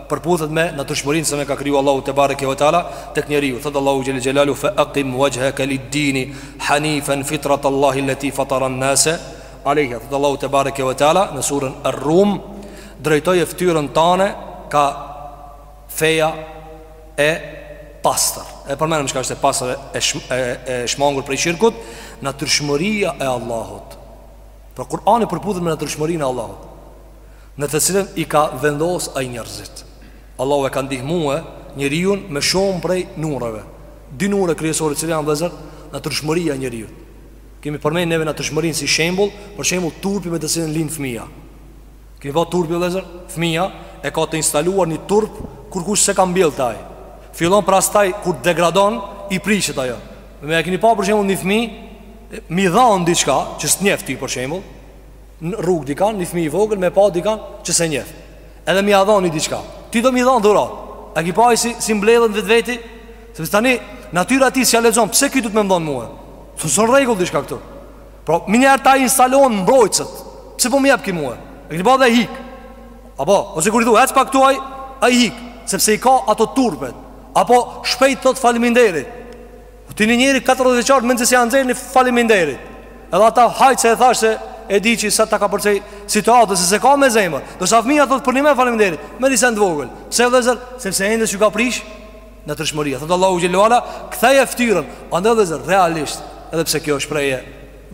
përputhet me natyrshmërinë se me e ka kriju Allahu te bareke ve teala tek njeriu. Thotë Allahu xhel-le xhelaluhu fa aqim wajhaka lid-din hanifan fitrat Allahi allati fatara an-nasa alayha. Thotë Allahu te bareke ve teala në surën Ar-Rum, drejtoje fytyrën tane ka Feja e pastër. E përmendëm çka është e pastër e shm, e, e shmangur prej shirkut, natyrshmëria e Allahut. Pra Kur'ani përputhet me natyrshmërinë e Allahut, në të cilën i ka vendos ai njerëzit. Allahu e ka ndihmue njeriun me shumë prej nureve. Dy nure kryesore cilat janë vllezër, natyrshmëria e njeriut. Kemi përmend neve natyrshmërinë si shembull, për shembull turpi me të cilin lind fëmia. Keni pa turpi vëllezër, fëmija e ka të instaluar një turp kurkush s'e ka mbjell te ai. Fillon prastaj kur degradon i prishet ajo. Me e keni pa për shembull një fëmijë mi dhan diçka që s'njeft ti për shembull, në rrugë dikan, një fëmijë i vogël me pa dikan që s'e njeft. Edhe mi ia dhani diçka. Ti do mi dhan dhurat. A ki pa si si mbledhën vetveti? Sepse tani natyra ti s'ja lexon, pse ky do të më dhon mua? S'u son rregull diçka këtu. Pra, menjëherë t'i instalon mbrojtjet Pse po më jep ky mue E keni pa dhe hik Apo, ose kur i thu, hec pak këtu ai Ai hik Sepse i ka ato turpet Apo, shpejt thot faliminderit po Ti një njeri 40 vjeçar Mezi se ia nxjerr një faliminderit Edhe ata hajt se e thash se E di që sa ta kapërcej situatën Se s'e ka me zemër Ndërsa fëmija thot përnime faliminderit Me diç sen të vogël Pse vllezër Sepse ende s'ju ka prish natyrshmëria. Thotë Allahu xhelalu ala, ktheje fytyrën. Andaj vllezër realisht, edhe pse kjo shprehje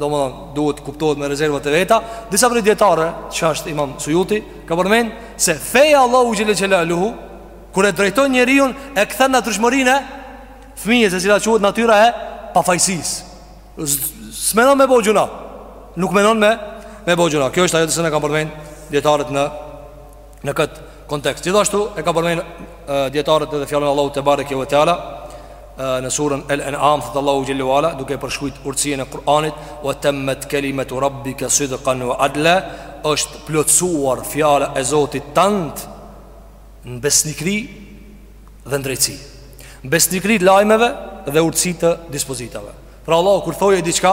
domethënë duhet kuptohet me rezervat e veta, disa prej dijetarëve, që është Imam Sujuti, ka përmend se feja Allahu xhele xhelaluhu kur e drejton njeriun e kthen në natyrshmërinë e fëmijës, e cila quhet natyra e pafajësisë. S'menon me bo gjuna. Nuk menon me me bo gjuna. Kjo është ajo që e kan përmend dijetarët në në këtë kontekst. Gjithashtu e ka përmend dijetarët edhe fjalën Allahu tebareke ve teala në surën Al-An'am thot Allahu xhelalu ala duke përshkruajt urtësinë e Kur'anit wa tammat kalimatu rabbika sidqan wa adla është plotësuar fjala e Zotit tant në besnikëri dhe në drejtësi. Në besnikëri të lajmeve dhe urtësi të dispozitave. Pra Allahu kur thojë diçka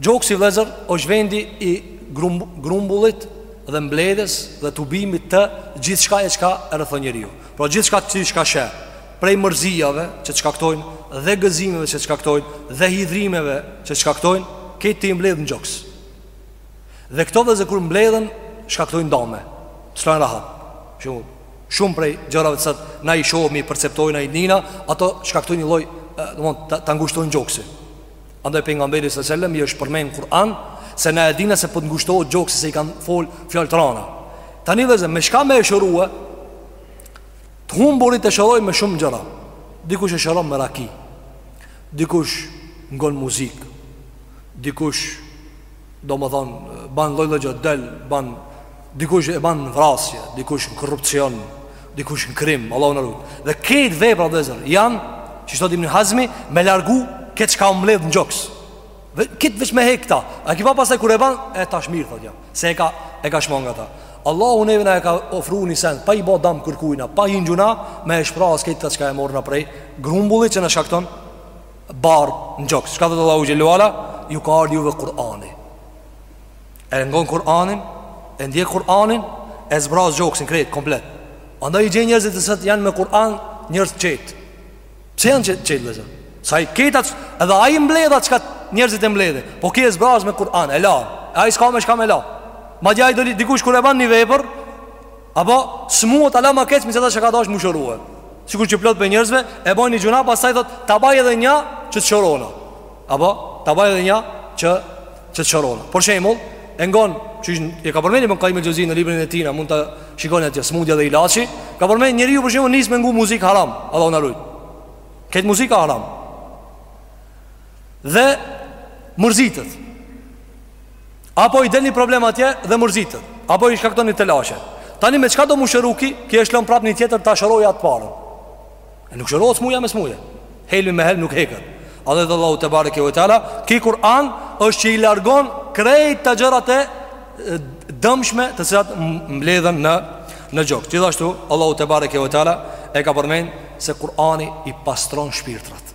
Gjoksi vëllezër është vendi i grumbullit dhe mbledhjes dhe tubimit të gjithçka e çka e rrethon njeriun. Pra gjithçka që çka sheh, prej mërziave që të shkaktojnë dhe gëzimeve që të shkaktojnë dhe hidhrimeve që shkaktojnë, këto ti i mbledh në gjoks. Dhe këto vëllezër kur mbledhen shkaktojnë dame. S'lan rahat. Shumë shumë prej gjërave që na i shohim, i perceptojna i nina, ato shkaktojnë një lloj, domthonë ta, ta ngushtojnë gjoksin. Andaj pejgamberi sallallahu alajhi wasallam i është përmend në Kur'an se na e dina se po të ngushtohet gjoksi sepse i kanë fol fjalë t'rana. Tani vllezër me çka më e shërua? Të humburit e shërojn me shumë gjëra. Dikush e shëron me raki. Dikush ngon muzik. Dikush domethën ban lloj lloj del ban Dikush e ban në vrasje, dikush në korrupcion, dikush në krim, Allahu na rujt. Dhe këto vepra vllezër, janë, qysh thot Ibni Hazmi, me largu këtë çka u mbledh në gjoks. Dhe këtë veç me hek këta. A ki pa pastaj kur e ban, e tash mirë, thot, jam. Se e ka, e ka shmang ata. Allahu neve na e ka ofru një sen, pa i bo dam kërkujna, pa hi n'gjynah, me e shpraz këtë, këta çka e morëm prej grumbullit që na shkakton barrë në gjoks. Çka thot Allahu xhelle ve ala, ju ka ardhë juve Kur'ani. E ngon Kur'anin E ndjek Kur'anin E zbraz gjoksin krejt komplet Andaj i gjen njerzit të cilët janë me Kur'an njerz t'qetë Pse janë t'qetë, vllezër? Se ai këta Edhe ai mbledh ata çka njerzit e mbledhin Po ky e zbraz me Kur'an E la Ai s'ka me çka me la Madje edhe dikush kur e ban një vepër Apo smuhet hala ma keq Me këta çka u dash m'u shëru Sikur që plot prej njerzve E bon një gjynah pastaj thot Ta baj edhe nja që të shërona Apo Ta baj edhe nja që që të shërona Për shembull, e ngon që e ka përmeni më në kajmë gjëzi në librin e tina Mund ta shikoni atje, smundja dhe ilaçi Ka përmen njeriu për shembull nis me ngu muzikë haram Allahu na rujt Këtë muzikë haram Dhe mërzitet Apo i del një problem atje dhe mërzitet Apo i shkakton një telashe Tani me çka do m'u shëru ky, ky e lshon prap një tjetër ta shëroj atë t'parën E nuk shërohet smuja me smuje Helmi me helm nuk heket A dhe dhe Allahu tebareke ve teala Ky Kur'an është që i largon krejt ato gjërat e dëmshme të cilat mbledhen në, në gjoks Gjithashtu Allahu tebareke ve teala E ka përmen se Kur'ani i pastron shpirtrat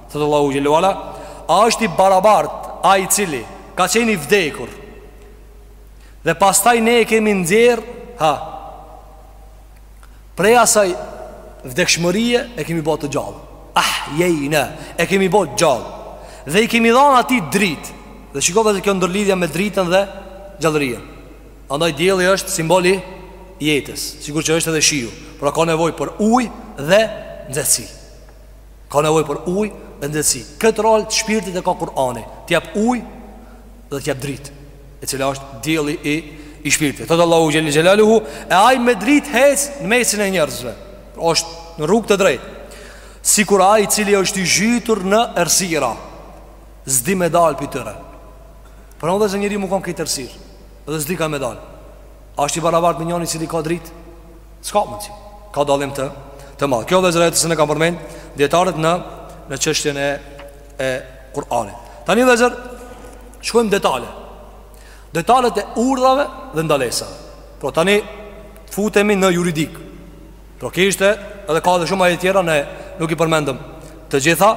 Thotë Allahu xhelle ve ala A është i barabart Ai i cili Ka qenë i vdekur Dhe pastaj ne e kemi nxjerr Ha Prej asaj Vdekshmërie e kemi bo të gjallë Ahjejna E kemi bo t'gjallë Dhe i kemi dhanë atij dritë Dhe shiko vllezër kjo ndërlidhja me dritën dhe Gjallërinë Andaj dielli është simbol i jetës Sikur që është edhe shiu Pra ka nevojë për ujë dhe nxetsi Ka nevojë për ujë dhe nxetsi Këtë rol të shpirtit e ka Kur'ani Të jep ujë dhe të jep dritë E cila është dielli i, i shpirtit Thotë Allahu xhel-le xhelaluhu E ai me dritë hec në mesin e njerëzve pra është në rrugë të drejtë Sikur ai i cili është i zhytur në errësira S'di me dal prej tyre Pra vllezër njeriu m'u kanë n'këtë errësirë Dhe s'di ka me dal A është i barabart me njërin i cili ka dritë S'ka mundësi. Ka dallim të të madh. Kjo vllezër është si na kanë përmend dijetarët në në çështjen e e Kur'anit. Tani vllezër shkojmë n'detale. Detalet e urdhrave dhe ndalesave. Pra tani futemi në juridik. Pra kjo ishte edhe ka edhe shumë ajete tjera ne nuk i përmendëm të gjitha.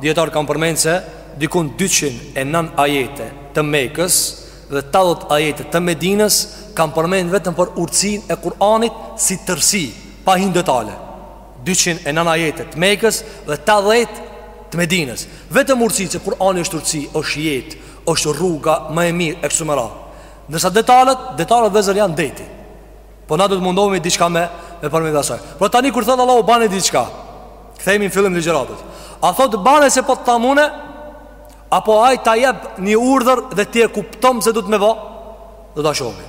Dijetarët kanë përmend se dikun 209 ajete të Mekës Dhe tetëdhjetë ajete të Medinës kam përmend vetëm për urtësinë e Kur'anit si tërësi, pa hi në detale. Dyqind e nëntë ajete të Mekës dhe tetëdhjetë të Medinës, vetëm urtësinë se Kur'ani është urtësi, është jetë, është rruga më e mirë e kështu me radhë. Ndërsa detalet, detalet vllezër janë deti. Po na do të mundohemi diçka me me përmend asaj. Po tani kur thot Allahu bane diçka, kthehemi në fillim të ligjëratës. A thot bane se po ta tham unë? Apo ai ta jep një urdhër dhe ti e kupton pse duhet me bo Do ta shohim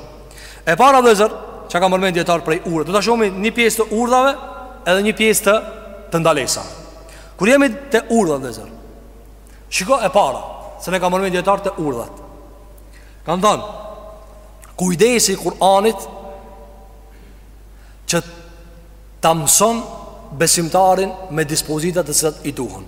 E para vllezër çka kanë përmend dijetarët prej urdhrave Do ta shohim një pjesë të urdhrave Edhe një pjesë të, të ndalesave Kur jemi te urdhrat vllezër Shiko e para Se ne kanë përmend dijetarët te urdhrat Kanë thonë kujdesi i Kur'anit që ta mëson besimtarin me dispozita të cilat i duhen.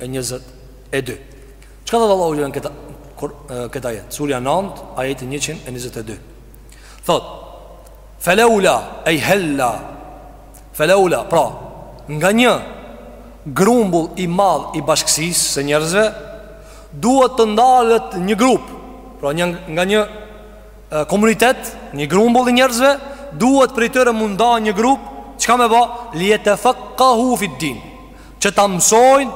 e 22. Çka thot Allahu xhele shanuhu në këtë ajet. Surja 9 ajeti 122. Thot Felaula ey hella Felaula pra nga një grumbull i madh i bashkësisë së njerëzve duhet të ndalet një grup. Pra një nga një e, komunitet, një grumbull i njerëzve duhet prej tyre me u nda një grup, çka me ba? Li yatafaqahu fi din. që ta mësojnë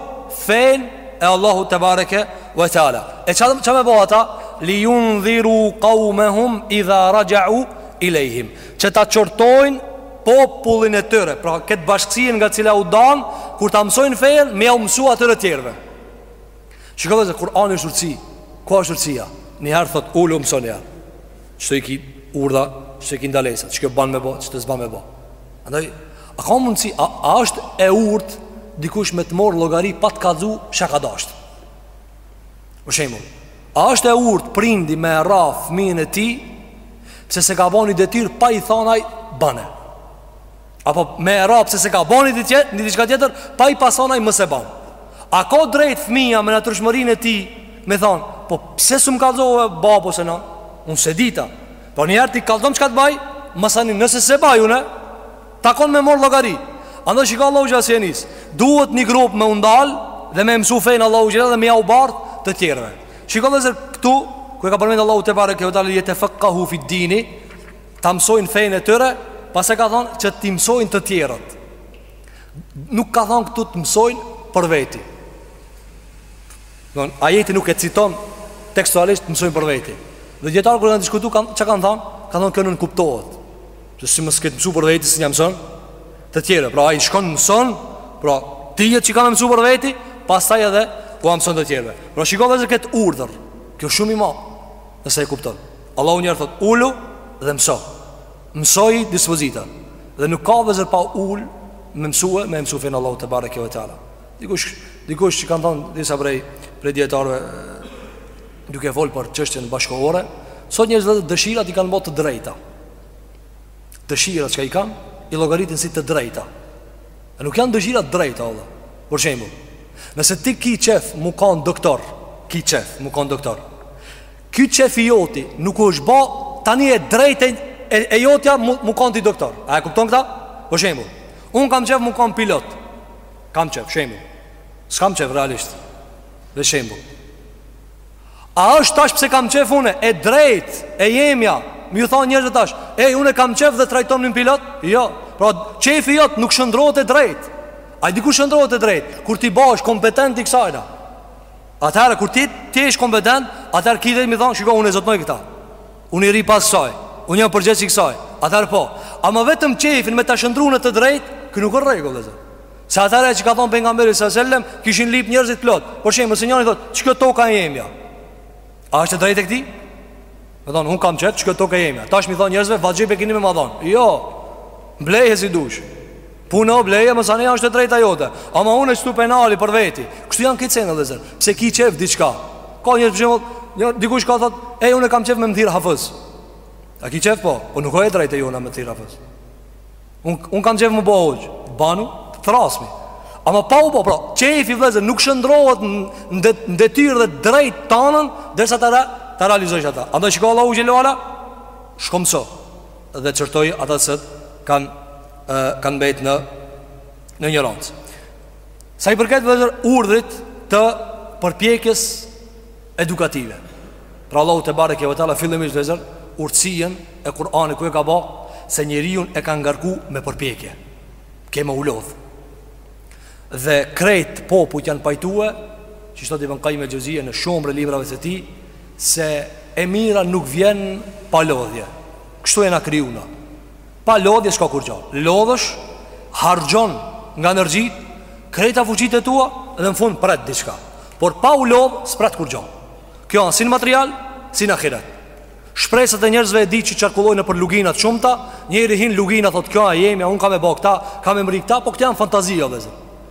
fenë e Allahut tebareke ve teala. E çka me bo ata? Li yundhiru qaumahum idha raja'u ilayhim. Që ta qortojnë popullin e tyre, pra këtë bashkësi nga cila u dan, kur ta mësojnë fenë, me jau mësu atyre të tjerëve. Shiko vllezër, Kur'ani është urtësi. Ku është urtësia? Njëherë thot ulu mëso njëherë. Qito i ki urdhra, qito i ki ndalesa, qikjo ban me bo, qito s'ban me bo. Andaj, a ka mundësi, a, a është e urtë dikush me të marrë llogari pa të kallzu çka ka dashtë? Për shembull, a është e urtë prindi me e rrah fëmijën e tij, pse s'e ka bo ni detyrë pa i thanë ai bane? Apo me e rrah pse e ka bo një tjetër, një diçka tjetër, pa i pas thanë ai mos e ban? A ka drejtë fëmija me natyrshmërinë e tij, me thanë, po pse s'më kallzove babo se na? Unë s'e dita, Po njëherë ti kallzom çka të baj Masani nëse s'e baj une Takon me m'marrë llogari Andaj shiko Allahu qysh ja nis Duhet një grup me u ndal Dhe me e mësu fenë e Allahut xhele shanuhu Dhe me jau bart të tjerve Shiko vllezër këtu Kur e ka përmendë Allahu tebareke ve teala jetefekkahu fid dini Ta mësojnë fenë e tyre Pastaj ka thonë që t'i mësojnë të tjerët Nuk ka thonë këtu të mësojnë për veti Don ajeti nuk e citon tekstualisht të mësojnë për veti. Dhe dijetarët kur kanë diskutuar kanë çka kanë thënë, kanë thënë kjo nënkuptohet. Se si mos ke të mësu për veti si ia mëson të tjerëve. Pra ai shkon mëson, pra ti je që ka mësu për veti, pastaj edhe po ia mëson të tjerëve. Pra shiko vllezër këtë urdhër. Ky o shumë i madh. Nëse e kupton. Allahu njëherë thot ulu dhe mëso. Mësoji dispozitat. Dhe nuk ka vllezër pa u ul me mësu e me mësu fenë e Allahut tebareke ve teala. Dikush, dikush që kanë thënë disa prej prej dijetarëve duke fol për çështjen bashkëkohore, sot njerëzve dëshirat i kanë bo të drejta. Dëshirat që i kanë i llogaritin si të drejta. E nuk janë dëshira të drejta, Allah. Për shembull, nëse ti ki çef mu kanë doktor, ki çef mu kanë doktor. Ky çef i joti nuk është ba tani e drejtë e, e jotja mu, mu kanë ti doktor. A e kupton këta? Për shembull, un kam çef mu kanë pilot. Kam qef, shembull. S'kam qef realisht. Dhe shembull. A është tash pse kam qef unë e drejt, e jemja, me ju thanë njerëzve tash, "Ej, unë kam qef dhe trajtomni pilot?" Jo. Pra, qefi jot nuk shndrohet e drejt. A e di kur shndrohet e drejt, kur ti bahesh kompetent i kësajna. Atëherë kur ti të jesh kompetent, atëherë ki me thon, "Shiko unë e zotnoj këta." Unë i rri pas ksaj, unë jam përgjegjës i kësaj. Atëherë po, ama vetëm qejfin me ta shndru në të drejtë, ky nuk është rregull vëllazër. Se atëherë që ka thon pejgamberi sa selam, kishin lip njerëzit plot. Për shembull, nëse njëri thotë, "Qikjo toka e jemja?" A është e drejtë e këtij? Me thon, "Un kam qef, qikjo toka e jemja?" Tash me i thon njerëzve, "Vaxhib e kini me ma dhon." Jo. Bleje nëse dush. Puno bleje masanej është e drejta jote Ama unë qetu pe nali për veti Kështu janë këto sene vllezër Pse ki qef diçka Ka njerëz për shembull dikush ka thot E unë e kam qef me më thirrë hafëz A ki qef po O po nuk o e drejta jona me thirrë hafëz Unë un kam qef m'u bo hoxhë Banu Thrrasmi Ama pa u bo pra Qefi vllezër nuk shëndrohet Në detyrë dhe drejt tanën Dersa të, re, të realizojsh ata Andaj shiko Allahu xhelle ve ala Shko mëso Dhe qortoi ata se Kanë kanë mbet në në injorancë. Sa i përket vllezër urdhrit të përpjekjes edukative. Pra Allahu tebareke ve teala fillimisht vllezër urtësinë e Kur'anit ku e ka ba se njeriun e ka ngarku me përpjekje. Ke me u lodh. Dhe krejt popujt janë pajtue siç thotë Ibn Kajim Xhevzije në shumë prej librave të tij se e mira nuk vjen pa lodhje. Kështu jena krijuar. Pa lodhje s'ka kurgjo Lodhësh, harxhon nga energjitë Krejt fuqitë e tua Dhe në fund pret diçka Por pa u lodhë s'pret kurgjo Kjo a si në material, si në ahiret Shpresat e njerëzve e di që qarkullojnë nëpër lugina të shumta Njeri hin në lugina thot kjo a e jemja, unë kam me bo këta Kam me mrri këta, po këto janë fantazia vllezër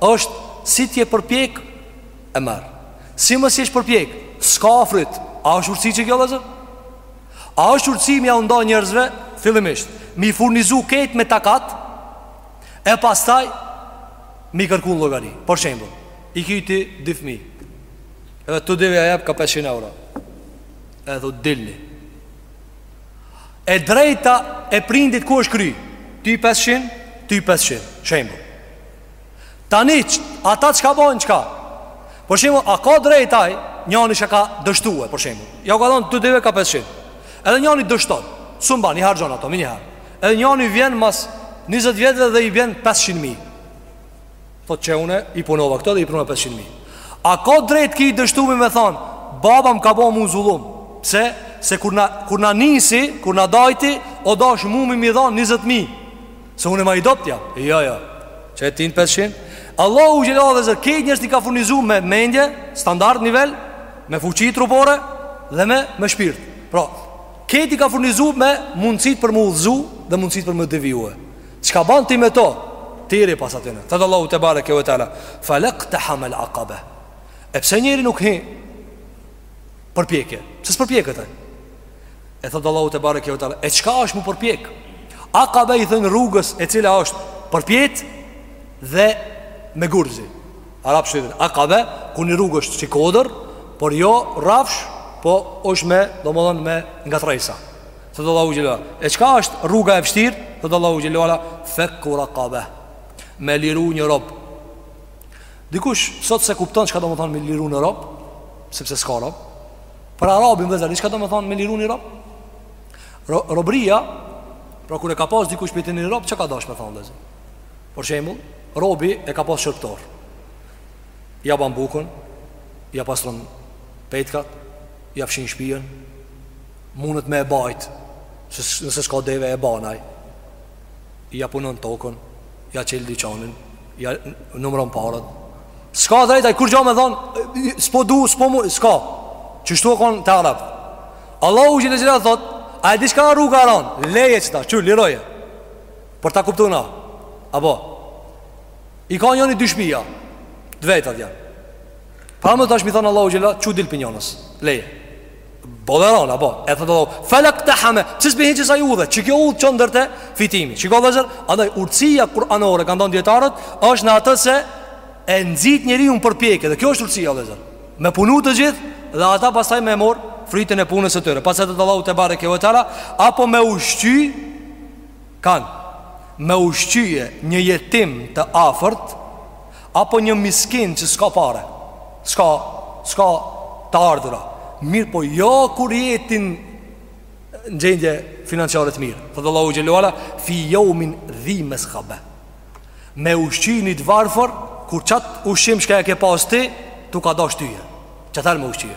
është si t'je përpjek e marr. Si mos jesh përpjek, s'ka fryt. A është urtësi qikjo vllezër? A është urtësi m'ja u nda njerëzve fillimisht? M'i furnizu kejt me takat e pastaj m'i kërku n'llogari. Për shembull, i ki ti dy fëmi. Edhe të dyve ja jep ka 500 euro. Edhe thu dilni. E drejta e prindit ku është kry? Ty 500, ty 500. Shembull. Tani ata çka bojnë çka? Për shembull, a ka drejt ai njoni që ka dështue, për shembull. Jau ka dhon t'dyve ka 500. Edhe njoni dështon, s'mban i harxhon ato menjëherë. Edhe njoni vjen mas 20 vjetëve dhe i vjen 500 mijë. Thotë qe unë i punova këto dhe i punova 500 mijë. A ka drejt ky i dështumi me thon, baba më ka bo mu zullum. Pse? Se kur na kur na nisi, kur na dajti, o dasht mu me m'i dhon 20 mijë. Se unë ma i dobët jam Jo, jo Qe e tinë 500 Allahu xhele vllezër Kejt njerëzit i ka furnizu me mendje Standard nivel Me fuqi trupore Dhe me, me shpirt Pra Kejt i ka furnizu me mundësit për m'u udhëzu Dhe mundësit për me devijue Çka ban ti me to Ti rri pas atyne Thotë Allahu tebareke ve teala Fe lektehamel akabe E pse njeri nuk hi n'përpjekje Pse s'përpjeket e E thotë Allahu tebareke ve teala E çka është m'u përpjek Akabe i thonë rrugës e cila është përpjet Dhe me gurëzi Arabisht Akabe kur një rrugë është si kodër Por jo rrafsh Po është me domethënë me ngatrresa Thotë Allahu xhele ve ala E çka është rruga e vështirë Thotë Allahu xhele ve ala Fekku rekabe Me liru një rob Dikush sot s'e kupton çka do me thënë me liru një rob Sepse s'ka rob Për arabin vllezër, çka do me thonë me liru një rob? Ro, robria, pra kur e ka pas dikush për të një rob, çka ka dasht me thonë vllezër? Për shembull, robi e ka pas shërbëtor Ja ban bukën, ja pastron petkat, ja fshin shpijen, mundet me e bajt, nëse s'ka deve e ban ai, ja punon tokën, ja çel dyqanin, ja numëron paret. S'ka drejt ai kurgjo me thon, s'po du, s'po mu, s'ka. Qishtu u kon te arabët. Allahu xhele ve ala thot, a e di çka rruga e rond? Leje qita, çu liroje. Për ta kuptu na. Apo. I ka njoni dy shpija. Të vetat janë. Pa më tash m'i thon Allahu xhele, çu dil pi njonës. Leje. Boll e rond, apo, e thotë Allah, fe lektehame, pse s'pi hi qësaj udhe, se kjo udhë çon deri te fitimi. Qikjo vllezër, andaj, urtësia kuranore, kanë thonë dijetarët, është në atë se e nxit njeriun n'përpjekje, dhe kjo është urtësia vllezër. Me punu të gjithë, dhe ata pastaj me marr frytin e punës së tyre. Pastaj thotë Allahu tebareke ve teala apo me ushqy Kan me ushqye një jetim të afërt apo një miskin që s'ka pare, s'ka s'ka të ardhura, mirëpo jo kur je ti në gjendje financiare të mirë. Thot Allahu xhele ve ala fi yawmin dhi masghaba. Me ushqy ni t'varfër kur qat ushqim që e ke pas ti, t'u ka dasht tyje. Qatëherë me ushqye.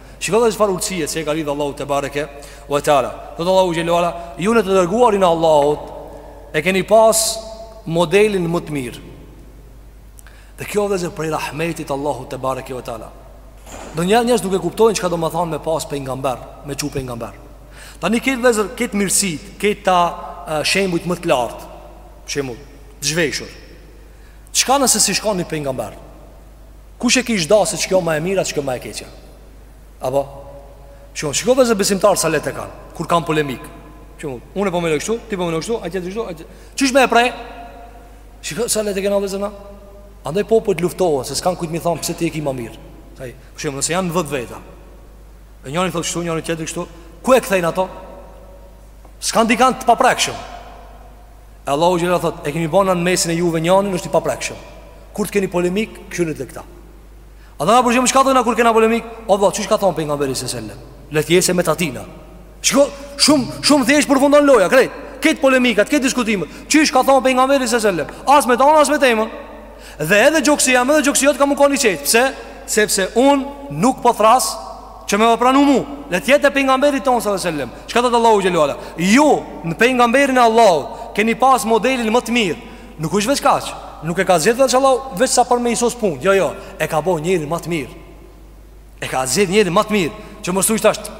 Shiko vllezër çfarë urtësie që e ka lidh Allahu tebareke ve teala Thot Allahu xhele ve ala Ju në të dërguarin e Allahut E keni pas modelin më të mirë Dhe kjo vllezër prej rahmetit Allahut tebareke ve teala Do njerë njerëz nuk e kuptojnë çka domethanë me pas pejgamber Me çu pejgamber Tani këtë vllezër këtë mirësi Këta uh, shembujt më të lartë Shembujt Të zhveshur Çka nëse s'ish kon pejgamber Kush e kish da se qikjo ma e mira, qikjo ma e keqja Apo Shembull, shiko vllezër besimtarët sa lehtë e kanë Kur kanë polemik Shembull, unë e po menoj kështu, ti po menon kështu, ai tjetri kështu, ai tjetri Qysh me e pre Shiko sa lehtë e kena vllezër na Andaj po po luftohen, se s'kanë kujt me i thonë pse ti e ki ma mirë Taj, shembull, nëse janë dhetë veta E njëri thotë kështu, njëri tjetër kështu Ku e kthejnë ato? S'kanë dikan të paprekshëm E Allahu xhele thot, e kemi ba na në mesin e juve njani është i paprekshëm. Kur të keni polemik, kshyrni te këta. Edhe na për shembull, çka thojna kur kena polemik? O vlla, qysh ka thonë pejgamberi se selem? Le t'jesim me t'atina. Shko, shumë, shumë thjesht përfundon loja, krejt. Këto polemikat, këto diskutimet. Qysh ka thonë pejgamberi se selem? As me tanen, as me temen. Dhe edhe gjoksi jem edhe gjoksi jot ka me u kon i qetë Pse? Sepse unë nuk po thrras që me më pranu mu Le t'jetë e pejgamberit tonë se selem Çka thot Allahu xhele ve ala Ju në pejgamberin e Allahut Keni pas modelin më të mirë Nuk është veç kaq Nuk e ka zgjedh veç Allahu Veç sa për me i sos punë Jo, jo E ka bo njerin më të mirë E ka zgjedh njerin më të mirë Që më sujtë ashtë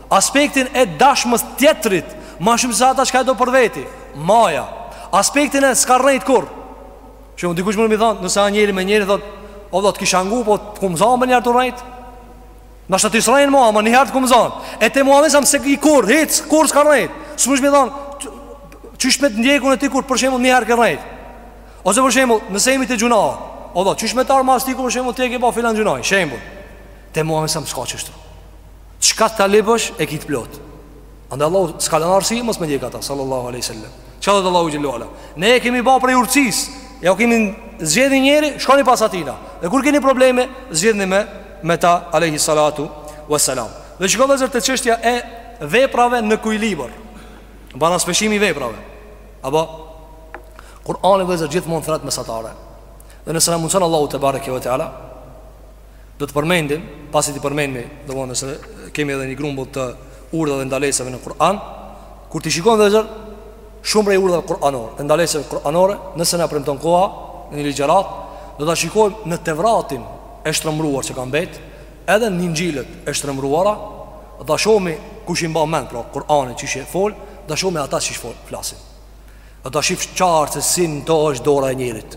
Aspektin e dashnisë tjetrit Ma shumë se ata çka e do për veti Maja Aspektin e s'ka rrejt kurrë Që më dikush mun me i thonë Nëse a njeri me njeri thot O vlla të kisha ngu Po të kom zonë për njëherë tu rrejt Ndoshta tash rren mua Më njëherë të kom zonë E te Muhamedi se selem kurrë Hiç kurrë s'ka rrejt S'munesh me i thonë Qysh me të ndjek unë ty kur Për shembull njëherë ke rrejt Ose për shembull Nëse jemi te gjunahet O vlla qysh me t'ardhë mas ty kur Për shembull ti e ki ba filan gjunah Shembull Te Muhamedi s'ka qështu Çka të lypsh e ki t'plotë. Andaj Allahu s'ka lënë arsy mos me ndjek ata sallallahu alaihi wasallam. Çka thot Allahu xhele ve ala? Ne e kemi ba prej urtësisë. Ja u kemi zgjedhë njeri, shkoni pas atina. Dhe kur keni probleme, zgjidhni me me ta alaihi salatu wasalam. Dhe shiko vllezër te çështja e veprave në ekuilibër. Baraspeshimi i veprave. Apo Kur'ani vllezër gjithmonë thrret mesatare. Dhe nëse na mundson Allahu tebareke ve teala, Do të përmendim, pasi t'i përmendim, domethonë se kemi edhe një grumbull të urdhave dhe ndalesave në Kur'an, kur t'i shikon vllezër shumë prej urdhave kur'anore, të ndalesave kur'anore, nëse na premton koha në një ligjëratë, do ta shikojmë në Tevratin e shtrembëruar që ka mbet, edhe në Inxhilet e shtrembëruara, do ta shohim kush i mban mend pra Kur'ani qysh fol, do ta shohim ata qysh flasin. Do ta shifsh qartë se si n'to është dora e njerit.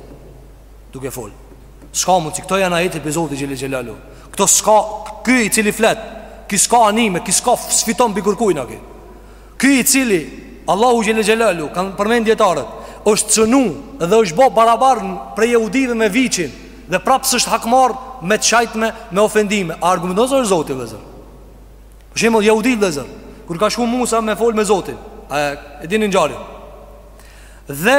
duke fol. S'ka mundsi këto janë ajete prej Zotit xhele xhelaluhu. Këto s'ka, ky i cili flet, ky s'ka anime, ky s'ka s'fiton prej kurkujna ky. Ky i cili, Allahu xhele xhelaluhu, kanë përmend dijetarët, është cenu dhe është bo barabar prej jehudive me viçin, dhe prapë s'është hakmarr me të shajtme, me ofendime. A argumenton se është Zoti vllezër? Për shembull jehudit vllezër, kur ka shku Musa me fol me Zotin, a e dini ngjarjen. Dhe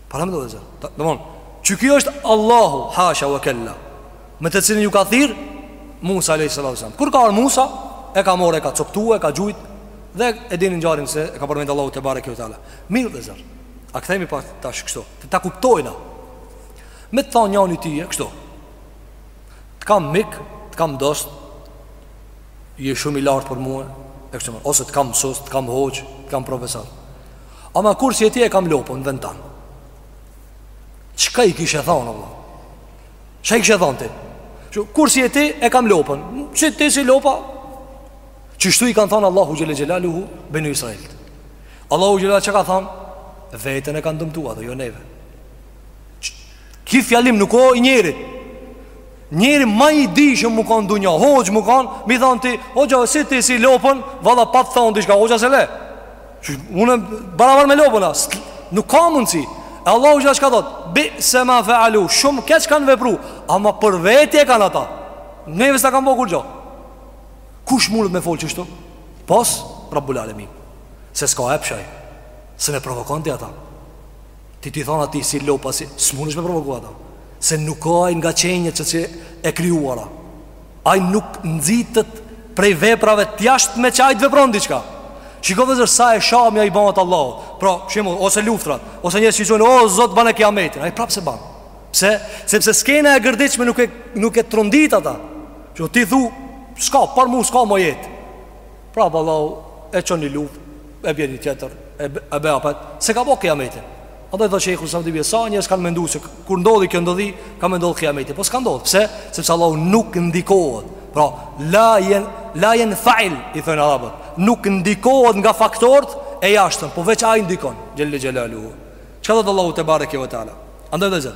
Para me të vllezër Domethonë Që kjo është Allahu Hasha ve kella Me të cilin ju ka thirrë Musa a.s. Kur ka ardh Musa E ka marrë, e ka coptu, e ka gjujt Dhe e dini ngjarjen se e ka përmend Allahu tebareke ve teala Mirë vllezër A kthehemi pak tash kështu Ta kuptojna Me të thonë njani ti je kështu Të kam mik Të kam dost Je shumë i lartë për mua Ose të kam msus, të kam hoxhë Të kam profesor Ama kur s'je ti e kam lopën në vend tand Çka i kishe thonë Allah Çka i kishe thonë ti Kur s'je ti e kam lopën Që ti si lopa Qështu i kanë thonë Allahut xhele xhelaluhu Benu Israilët Allahu xhele çka ka thonë Veten e kanë dëmtu dhe jo neve Ky fjalim nuk o i njerit Njeri ma i dijshëm m'u kanë n'dunja Hoxhë m'u kanë Me i thonë ti hoxhës ti si lopën Vala pa t'thonë Diçka hoxha s'e le Unë barabar me lopën a? Nuk ka mundsi. E Allahu xhele çka thot, bi'se ma fealu, shumë keq kanë vepru, ama për veti e kanë ata. Neve s'na kanë bo kurgja. Kush mundet me fol qështu? Pos Rabbul Alamin. Se s'ka epsh ai. S'un e provokon ti ata. Ti t'i thonë atij si lopa si S'mundesh me provoku ata Se nuk o ai nga qenjet që që e krijuara Ai nuk nxitet prej veprave t'jashtme që ai t'vepron diçka Shiko vllezër sa e shamja i bahet Allahut Për shembull ose luftrat Ose njerz që i çojnë o Zot bane kijametin Ai prapë s'e ban Pse? Sepse skena e gërditshme nuk e, nuk e trondit ata Që ti thu S'ka, për mu s'ka mo jetë Prapë Allahu e çon një luftë, e bën një tjetër, e e apet s'e ka bo kiametin. Andaj thotë Sheikhul Islam Dibi sa njerëz kanë menduar se kur ndodhi kjo ndodhi, ka me ndodh kiameti. Po s'ka ndodh. Pse? Sepse Allahu nuk ndikohet. Pra, la yen la yen fa'il i thon arabët. Nuk ndikohet nga faktorët e jashtëm, po veç ai ndikon. Xhele xhelaluhu. Çka thot Allahu tebareke ve teala. Andaj vllezër.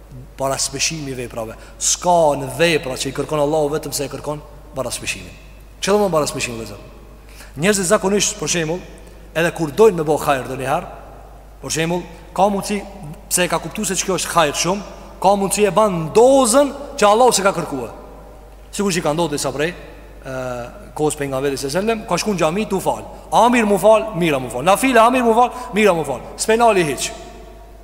baraspeshimi i veprave. S'ka në vepra që i kërkon Allahu vetëm se e kërkon baraspeshimin. Çfarë do të thotë baraspeshim vllezër? Njerëzit zakonisht për shembull, edhe kur dojnë me bëj hajër ndonjëherë, për shembull, ka mundsi pse e ka kuptuar se qikjo është hajër shumë, ka mundsi e bën dozën që Allahu s'e ka kërkuar. Sikur që ka ndodhur disa prej kohës Pejgamberit alejhi selam Ka shku n'xhami tu u falë A mirë m'u falë, mirë a m'u falë Nafile a mirë m'u falë, mirë a m'u falë S'pe nali hiç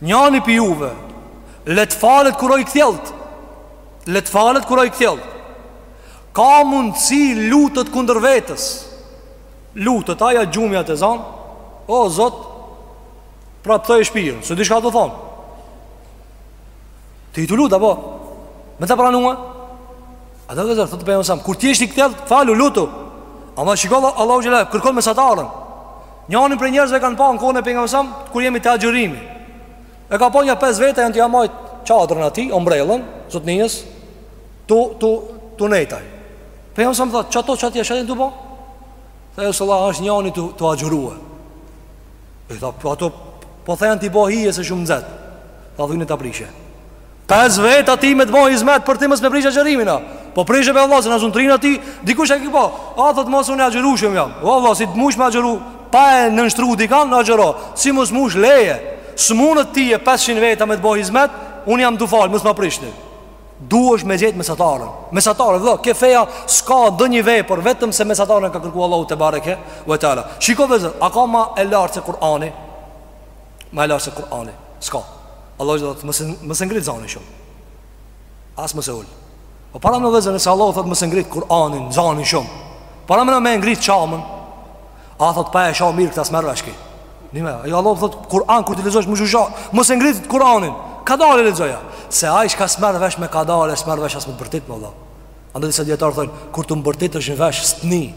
Njani prej juve Le të falet kur o i kthjellt Le të falet kur o i kthjellt Ka mundësi lutet kundër vetes Lutet, ajo gjumja të zan O, zot Praptoje shpijën S'di çka tu thonë Ti tu lutë, a po Me ta pranua Andaj vllezër, thotë Pejgamberi alejhi selam Kur t'jesh i kthjellt, falu, lutu Ama shiko, Allahu xhele, kërkon mesataren Njani prej njerëzve kanë pa në kohën e Pejgamberit alejhi selam Kur jemi te agjërimi E ka pa nja pesë veta janë t'ia majt Çadrën atij, ombrellën, zotnijës Tu, tu, tu nejt aj Pejgamberi alejhi selam tha, ça ato ça ati është tu bo Tha ja Resulallah është njani tu, tu agjërua E i tha, po ato Po tha janë t'i bo hije se shumë nxet Tha thujni ta prishe Pesë veta ty me të bo hizmet për ti mos me prish agjërimin a Po prishe be Allah se në zuntrina ti Dikush e ki po Ai thot mos unë e agjëru shumë jam O Allah si të mush me agjëru Pa e nënshtru dikan agjëro Si mës mush leje S'mundesh ti e 500 veta me të bo hizmet Unë jam tu u falë mos më prish ti Duhesh me gjetë mesataren Mesataren dhe ke feja S'ka ndonjë vepër vetëm se mesataren ka kërku Allahu tebareke Shiko vllezër A ka ma e lartë se Kurani Ma e lartë se Kur'ani S'ka Allahu thotë mos e, mos e ngrit zanin shumë As mos e ul Po paramendo vllezër nëse Allahu thotë mos e ngrit Kur'ani në zani shumë Paramendo me ngritë qamën Ai thot pa e sha mirë këta s'merr vesh ky Nime, e Allah thot Kur'an kur të lexosh më shusha Mos e ngrit Kur'anin Kadalë lexoje Se ai çka s'merr vesh me kadalë e s'merr vesh as me të bërtit më Allah Andaj disa dijetarë thonë, kur të më bërtit është në vesh, s't'nin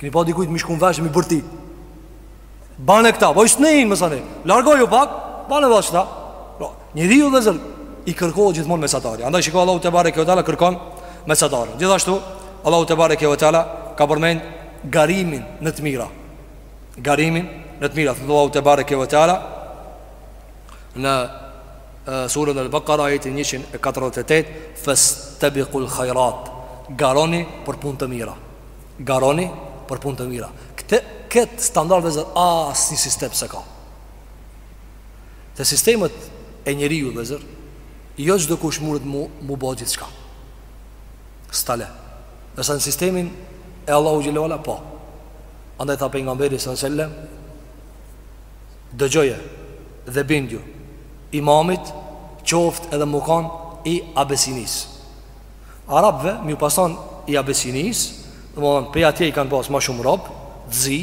Keni pa dikujt me shku në vesh, me bërtit Bane këta, po ishtë nejnë, mësani Largoju pak, bane vesh qeta pra, Njeriut vllezër I kërkohet gjithmonë mesatarja Andaj shiko Allahu tebareke ve teala kërkon mesataren Gjithashtu Allahu tebareke ve teala Ka përmend garimin në të mira Garimin në të mira Allahu tebareke ve teala Në suren El Bekara Ajeti 148 Festebikul hajrat Garoni për punë të mira Garoni për punë të mira. Këtë këtë standard vllezër asnjë sistem s'e ka. Te sistemet e njeriut vllezër jo çdokush munet mu, mu bo gjithçka. S'ta le. Ndërsa në sistemin e Allahu xhelle ue ala po. Andaj tha pejgamberi sallallahu alajhi wasallam dëgjoje dhe bindju imamit qoftë edhe mu kan i Abisinisë. Arabëve m'ju pas thon i Abisinisë Domethënë, prej atje i kanë pas ma shumë robë të zi,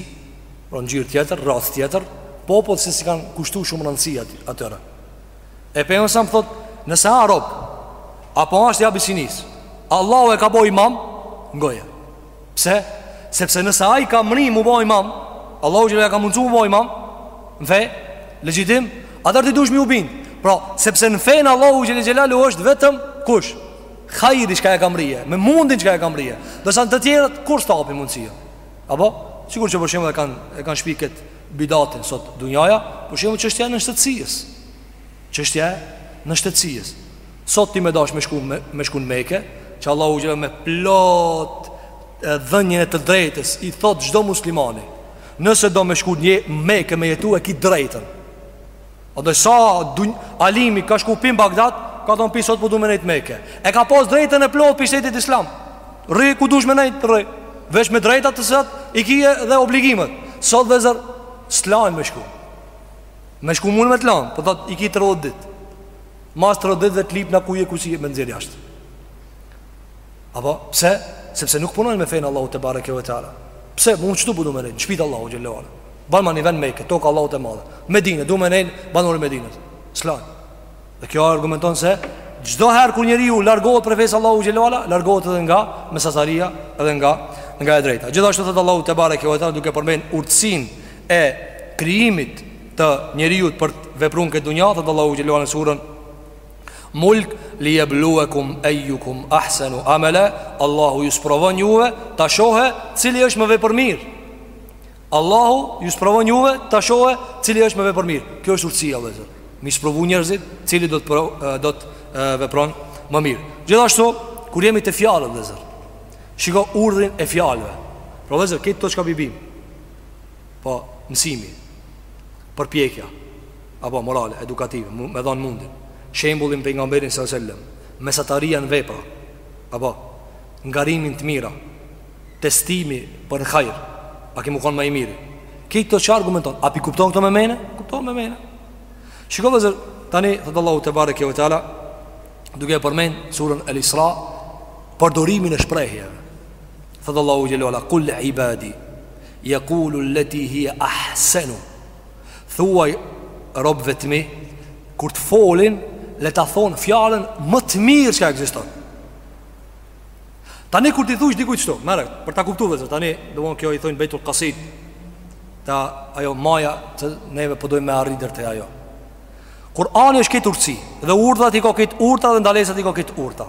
ngjyrë tjetër, racë tjetër Popull se s'i kanë kushtu shumë rëndësi atyre E pejgamberi thot, nëse a rob Apo asht i Abisinisë Allahu e ka bo imam Ngoje Pse? Sepse nëse ai ka mrri mu bo imam, Allahu xhelle ja ka mundsu mu bo imam, në fe, legjitim, atëherë ti duhesh me ju bind. Pra, sepse në fenë e Allahu xhelle ue ala është vetëm kush? Hajri çka je ka mrrin, me mundin çka je ka mrrin. Ndërsa të tjerët kurrë s'ta apin mundësia. Apo, sikur që për shembull e kanë e kanë shpik kët bidatin sot dunjaja, për shembull çështja e nënshtetësisë. Çështja e nënshtetësisë. Sot ti me dash me shku me, me shku në Meke Që Allahu xhelle me plot dhënien e të drejtës I thot çdo muslimani Nëse do me shku në Meke me jetu e ki drejtën O dhe sa dun, Alimi ka shku pi n'Bagdad Ka thonë pi sot po du me nejt n'Meke E ka pas drejtën e plot pi shtetit islam Rri ku dush me nejt rri Veç me drejtat që i ki edhe obligimet Sot vllezër s'lanë me shku Me shku mund me të lanë Po thot i ki tridhetë ditë Mas tridhetë dite të lypin ku je ku s'je me nxjerr jashtë Apo, pse? Sepse nuk punojnë me fenë e Allahu tebareke ue teala Pse, mu çu po du me nejt, në shpi t'Allahu xhelle ue ala Banma një vend n'Meke, toka e Allahu të madhe Medine, du me nejt, banor i Medinës S'lanë Dhe kjo argumenton se çdo herë kur njeriu largohet prej fesë Allahu xhelle ue ala Largohet edhe nga mesataria edhe nga, nga e drejta Gjithashtu thotë Allahu tebareke ue teala duke përmend urtsinë e krijimit të njeriut për të vepru në këtë dunja Thotë Allahu xhelle ue ala në surën Mulk li jebluekum ejjukum ahsenu amela Allahu ju sprovon juve ta shohë cili është më vepërmirë Allahu ju sprovon juve ta shohë cili është më vepërmirë Kjo është urtësia vllezër M'i sprovu njerëzit cili do të, pro, do të vepron më mirë Gjithashtu, kur jemi te fjalët vllezër Shiko urdhrin e fjalëve Pra vllezër, kejt kto çka pi bim Po, mësimi, përpjekja, apo morale, edukative, me dhanë mundin, shembullin Pejgamberin sallallahu alejhi ve sellem, mesataria në vepra, apo garimi n'të mira, testimi për në hajr, a ke mu konë ma i miri. Kejt kto çka argumenton, a pi kupton këto me mene? Kupton me mene. Shiko vllezër, tani, thotë Allahu tebareke ue teala, duke e përmend surën El Isra, përdorimin e shprehjeve. Thotë Allahu xhele ue ala Kul li ibadi Je kulu leti hije ahsenu Thuaj Robëve të mi Kur të folin Le ta thonë fjalën Më të mirë çka ekziston Tani kur t'i thush dikujt qëto Merre Për ta kuptu vllezër Tani Domethënë kjo i thonë Bejtul kasid Ta ajo maja Se neve po dojmë me arrit deri te ajo Kurani është krejt urtsi Dhe urdhrat i ka krejt urta Dhe ndalesat i ka krejt urta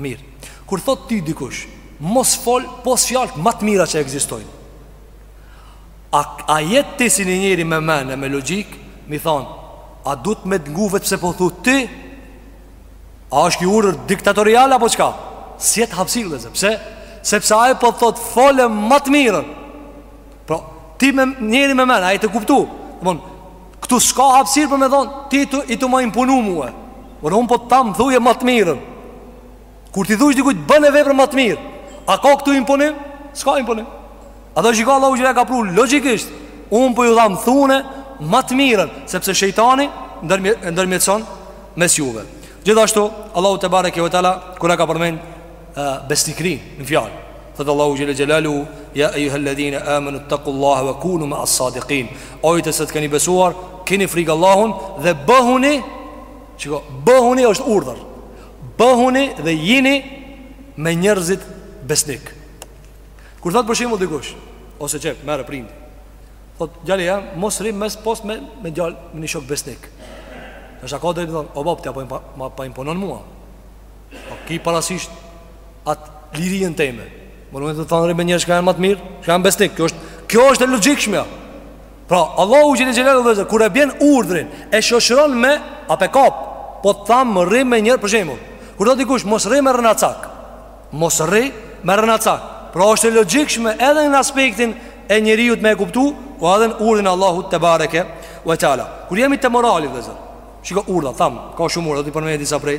Mirë. Kur thot ti dikush, mos fol pos fjalët më të mira që ekzistojnë. A a jet ti si një njeri me mend e me logjikë, me i thon, a duhet me të ngu veç pse po thu ti? A është një urdhër diktatorial apo çka? S'jet hapësirë dhe pse? Sepse ai po thot fole më të mirën. Pra, ti me njeri me mend, ai të kuptu. Domthon, Këtu s'ka hapsirë për me thonë Ti je tu ma imponu mu Por unë po të tham thuje më të mirën Kur t'i thush dikujt bëne veprën më të mirë A ka këtu imponim? S'ka imponim Edhe shiko Allahu qysh e ka pru Logjikisht Unë po ju tham thune më të mirën Sepse shejtani ndërmjetëson mes juve Gjithashtu Allahu tebareke ve teala Kur e ka përmend besnikri në fjalë Thotë Allahu xhele xhelaluhu Ja ejjuhelledhine amenu itteku Allahe Ve kunu measadikin O ju të cilët keni besuar Kini frikë Allahun Dhe bëhuni Shiko, bëhuni është urdhër Bëhuni dhe jini Me njerëzit besnik Kur thotë për shembull dikush Ose qe, merre prindi Thotë djalit a, mos rri me pos me, me djal Me një shok besnik Tash a ka drejt me thonë O bab, ti a po, po, po imponon mua Po ki parasysh at lirinë time. Me të thonë rri me njerëz që janë më të mirë, që janë besnik. Kjo është kjo është e logjikshme. Pra, Allahu xhele xhelaluhu vllezër kur e bjen urdhrin, e shoqëron me a pe kap. Po të tham rri me njerëz për shembull. Kur thotë dikush mos rri me rrenacak. Mos rri me rrenacak. Pra është e logjikshme edhe në aspektin e njeriut me e kuptu, po edhe në urdhrin e Allahut tebareke ve teala. Kur jemi te morali vllezër. Shiko urdhra, tham, ka shumë urdhra, do të përmend disa prej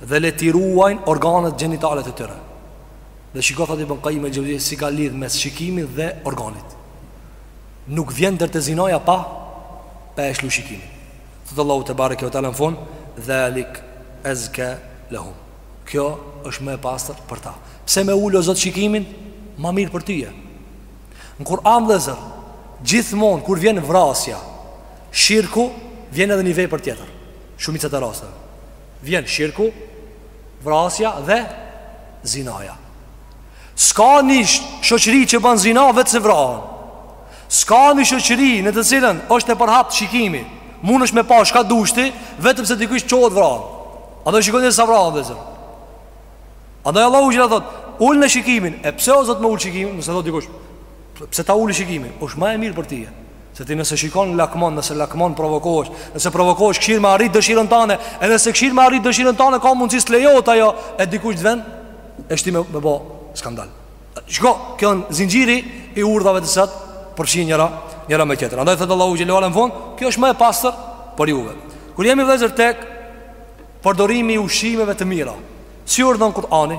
dhe le t'i ruajnë organet gjenitale të tyre. Dhe shiko thotë Ibn Kajim el-Xheuzi si ka lidh mes shikimit dhe organit. Nuk vjen deri te zinaja pa pa e lshu shikimin. Thotë Allahu tebareke ve teala në fund dhalike ezka lehum. Kjo është më e pastër për ta. Pse me ul o Zot shikimin? Më mirë për tyje. Në Kur'an vllezër, gjithmonë kur vjen vrasja, shirku vjen edhe një vepër tjetër. Shumica e rasteve. Vjen shirku, vrasja dhe zinaja S'ka një shoqëri që ban zina vetëm se vrahen S'ka një shoqëri në të cilën është e përhapt shikimi Mun është me pa çka dush ti vetëm se dikush çohet vrahen Andaj shikoni se sa vrahen vllezër Andaj Allahu xhelle ue ala thot Ulne shikimin E pse o Zot me ul shikimin Nëse thot dikush Pse ta uli shikimin? Është më e mirë për tije. Se ti nëse shikon lakmon, nëse lakmon provokohesh, nëse provokohesh kqyr me arrit dëshirën tane, e nëse kqyr me arrit dëshirën tane, ka mundësi s't'lejon ajo, e dikush të ven, e shti me, me bo skandal. Shiko, kjo zinxhiri i urdhrave të Zotit, përfshin njëra, njëra me tjetër. Andaj thotë Allahu xhelle ue ala në fund, kjo është më e pastër për juve. Kur jemi vllezër tek përdorimi i ushqimeve të mira, si urdhnon Kurani,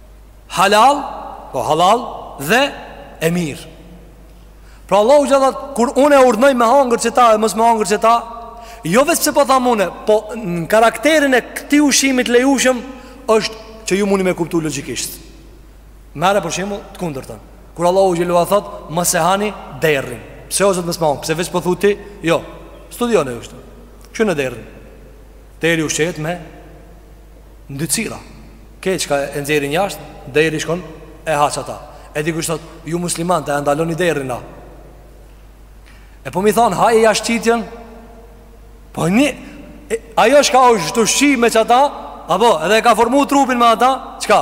Halal, po halal dhe e mirë. Pra Allahu xhelle ue ala thot, kur unë e urdhnoj me hangër qeta e mos me hangër qeta, jo veç pse po tham unë, po në karakterin e këtij ushqimit t'lejushëm, është që ju muni me kuptu logjikisht. Merre për shembull të kundërtën. Kur Allahu xhelle ue ala thot, mos e hani derrin. Pse o Zot mos me hangër, pse veç po thu ti, jo, studione osht. Kqyrne derrin. Derri ushqehet me Ndytësira Krejt çka e nxjerrin jashtë Derri shkon e ha qata E dikush thot Ju muslimantë e ndaloni derrin a E po mi thonë Haje jashtëqitjen Po një Ajo çka osht ushqy me qata Apo edhe e ka formu trupin me ata Çka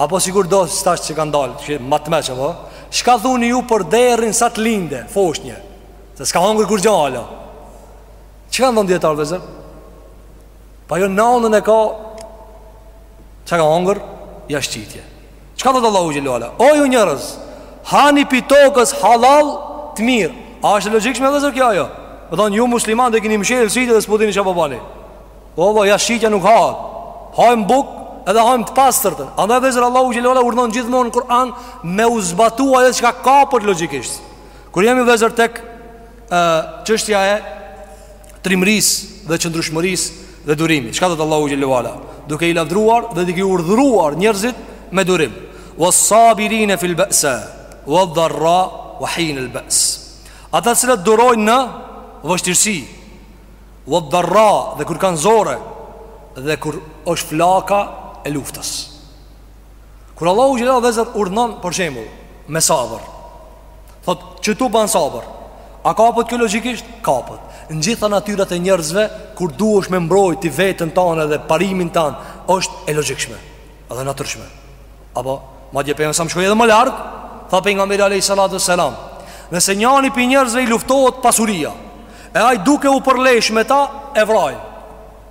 Apo sikur do shtazë që kanë dalë Që matë me që po Çka thuni ju për derrin sa të linde foshnje Se s'ka hongër kurgjo hala Çka thonë dijetarët vllezër Po ajo nanën e ka që ka hongër jashtëqitje Çka thotë Allahu xhelle ue ala O ju njerëz Hani pi tokës halal të mirë A është e logjikshme vllezër kjo ajo Me thonë ju musliman dhe kini mëshirë e shqitje dhe s'po dini ça po bani O bo jashtëqitja nuk hahet Hajmë bukë edhe hajmë të pastërtën Andaj vllezër Allahu xhelle ue ala urdhnon gjithmonë në Kur'an Me u zbatu ajo çka kapet logjikisht Kur jemi vllezër tek çështja e trimërisë dhe qëndrueshmërisë dhe durimit. Çka thotë Allahu xhelle ue ala? Duke i lavdruar dhe duke i urdhëruar njerëzit me durim. Was-sabirin fil ba'sa wad-dharra wa hin al-ba's. Ata të cilët durojnë në vështirësi, wad-dharra dhe kur kanë zore dhe kur është flaka e luftës. Kur Allahu xhel-le, vllezër, urdhnon për shembull me sabër. Thotë që tu ban sabër. A kapet kjo logjikisht? Kapet. Në gjitha natyrat e njerëzve kur duhesh me mbrojt ti veten tane dhe parimin tan është e logjikshme dhe natyrshme. Apo madje pejgamberi a.s. shkoi edhe më lart, tha pejgamberi alejhi salatu ve selam, nëse njani prej njerëzve i luftohet pasuria, e ai duke u përlesh me ta e vrajnë.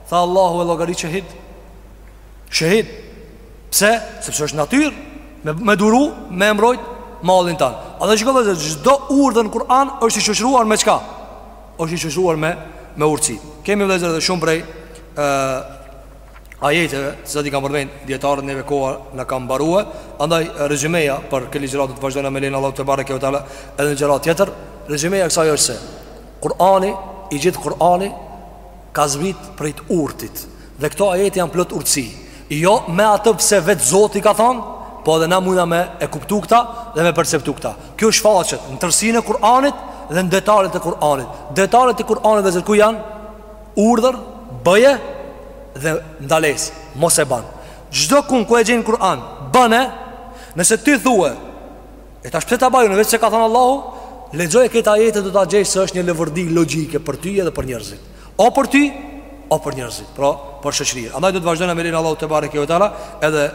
Tha Allahu e llogarit shehid. Shehid. Pse? Sepse është natyrë me, me duru, me e mbrojt mallin tan. Andaj shiko, vllezër, çdo urdhër n'Kur'an është i shoqëruar me çka? është i shoqëruar me, me urtësi. Kemi, vllezër, edhe shumë prej e, Ajeteve se zati i kanë përmend dijetarët, neve koha na ka mbarue. Andaj rezymeja për këto gjëra, do të vazhdojmë me lejen e Allahut tebareke ve teala Edhe në gjërat tjetër. Rezymeja kësaj është se Kur'ani I gjithë Kur'ani ka zbrit prej të Urtit Dhe këto ajete janë plot urtësi. Jo me atë pse vetë Zoti ka thonë, po edhe na mujna me e kuptu këta dhe me perceptu këta. Kjo shfaqet në tërësinë e Kur'anit dhe në detalet e Kur'anit. Detalet e Kur'anit vllezër, ku janë urdhër, bëje dhe ndalesë, mos e ban. Çdokund ku e gjen n'Kur'an, bëne, nëse ti thue, e tash pse ta baj unë, veç se ka thënë Allahu, lexoje këto ajete do ta gjesh se është një leverdi logjike për ty edhe për njerëzit. O për ty, o për njerëzit, pra për shoqërinë. Andaj do të vazhdojmë me lejen e Allahut tebareke ve teala, edhe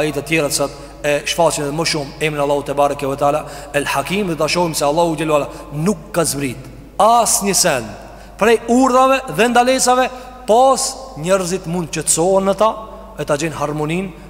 ajete tjera se e shfaqin edhe më shumë emrin e Allahut tebareke ve teala, El Hakim dhe ta shohim se Allahu xhel-le ve ala nuk ka zbrit asnjë send prej urdhrave dhe ndalesave, pos njerëzit mund të qetësohen në ta e ta gjejnë harmoninë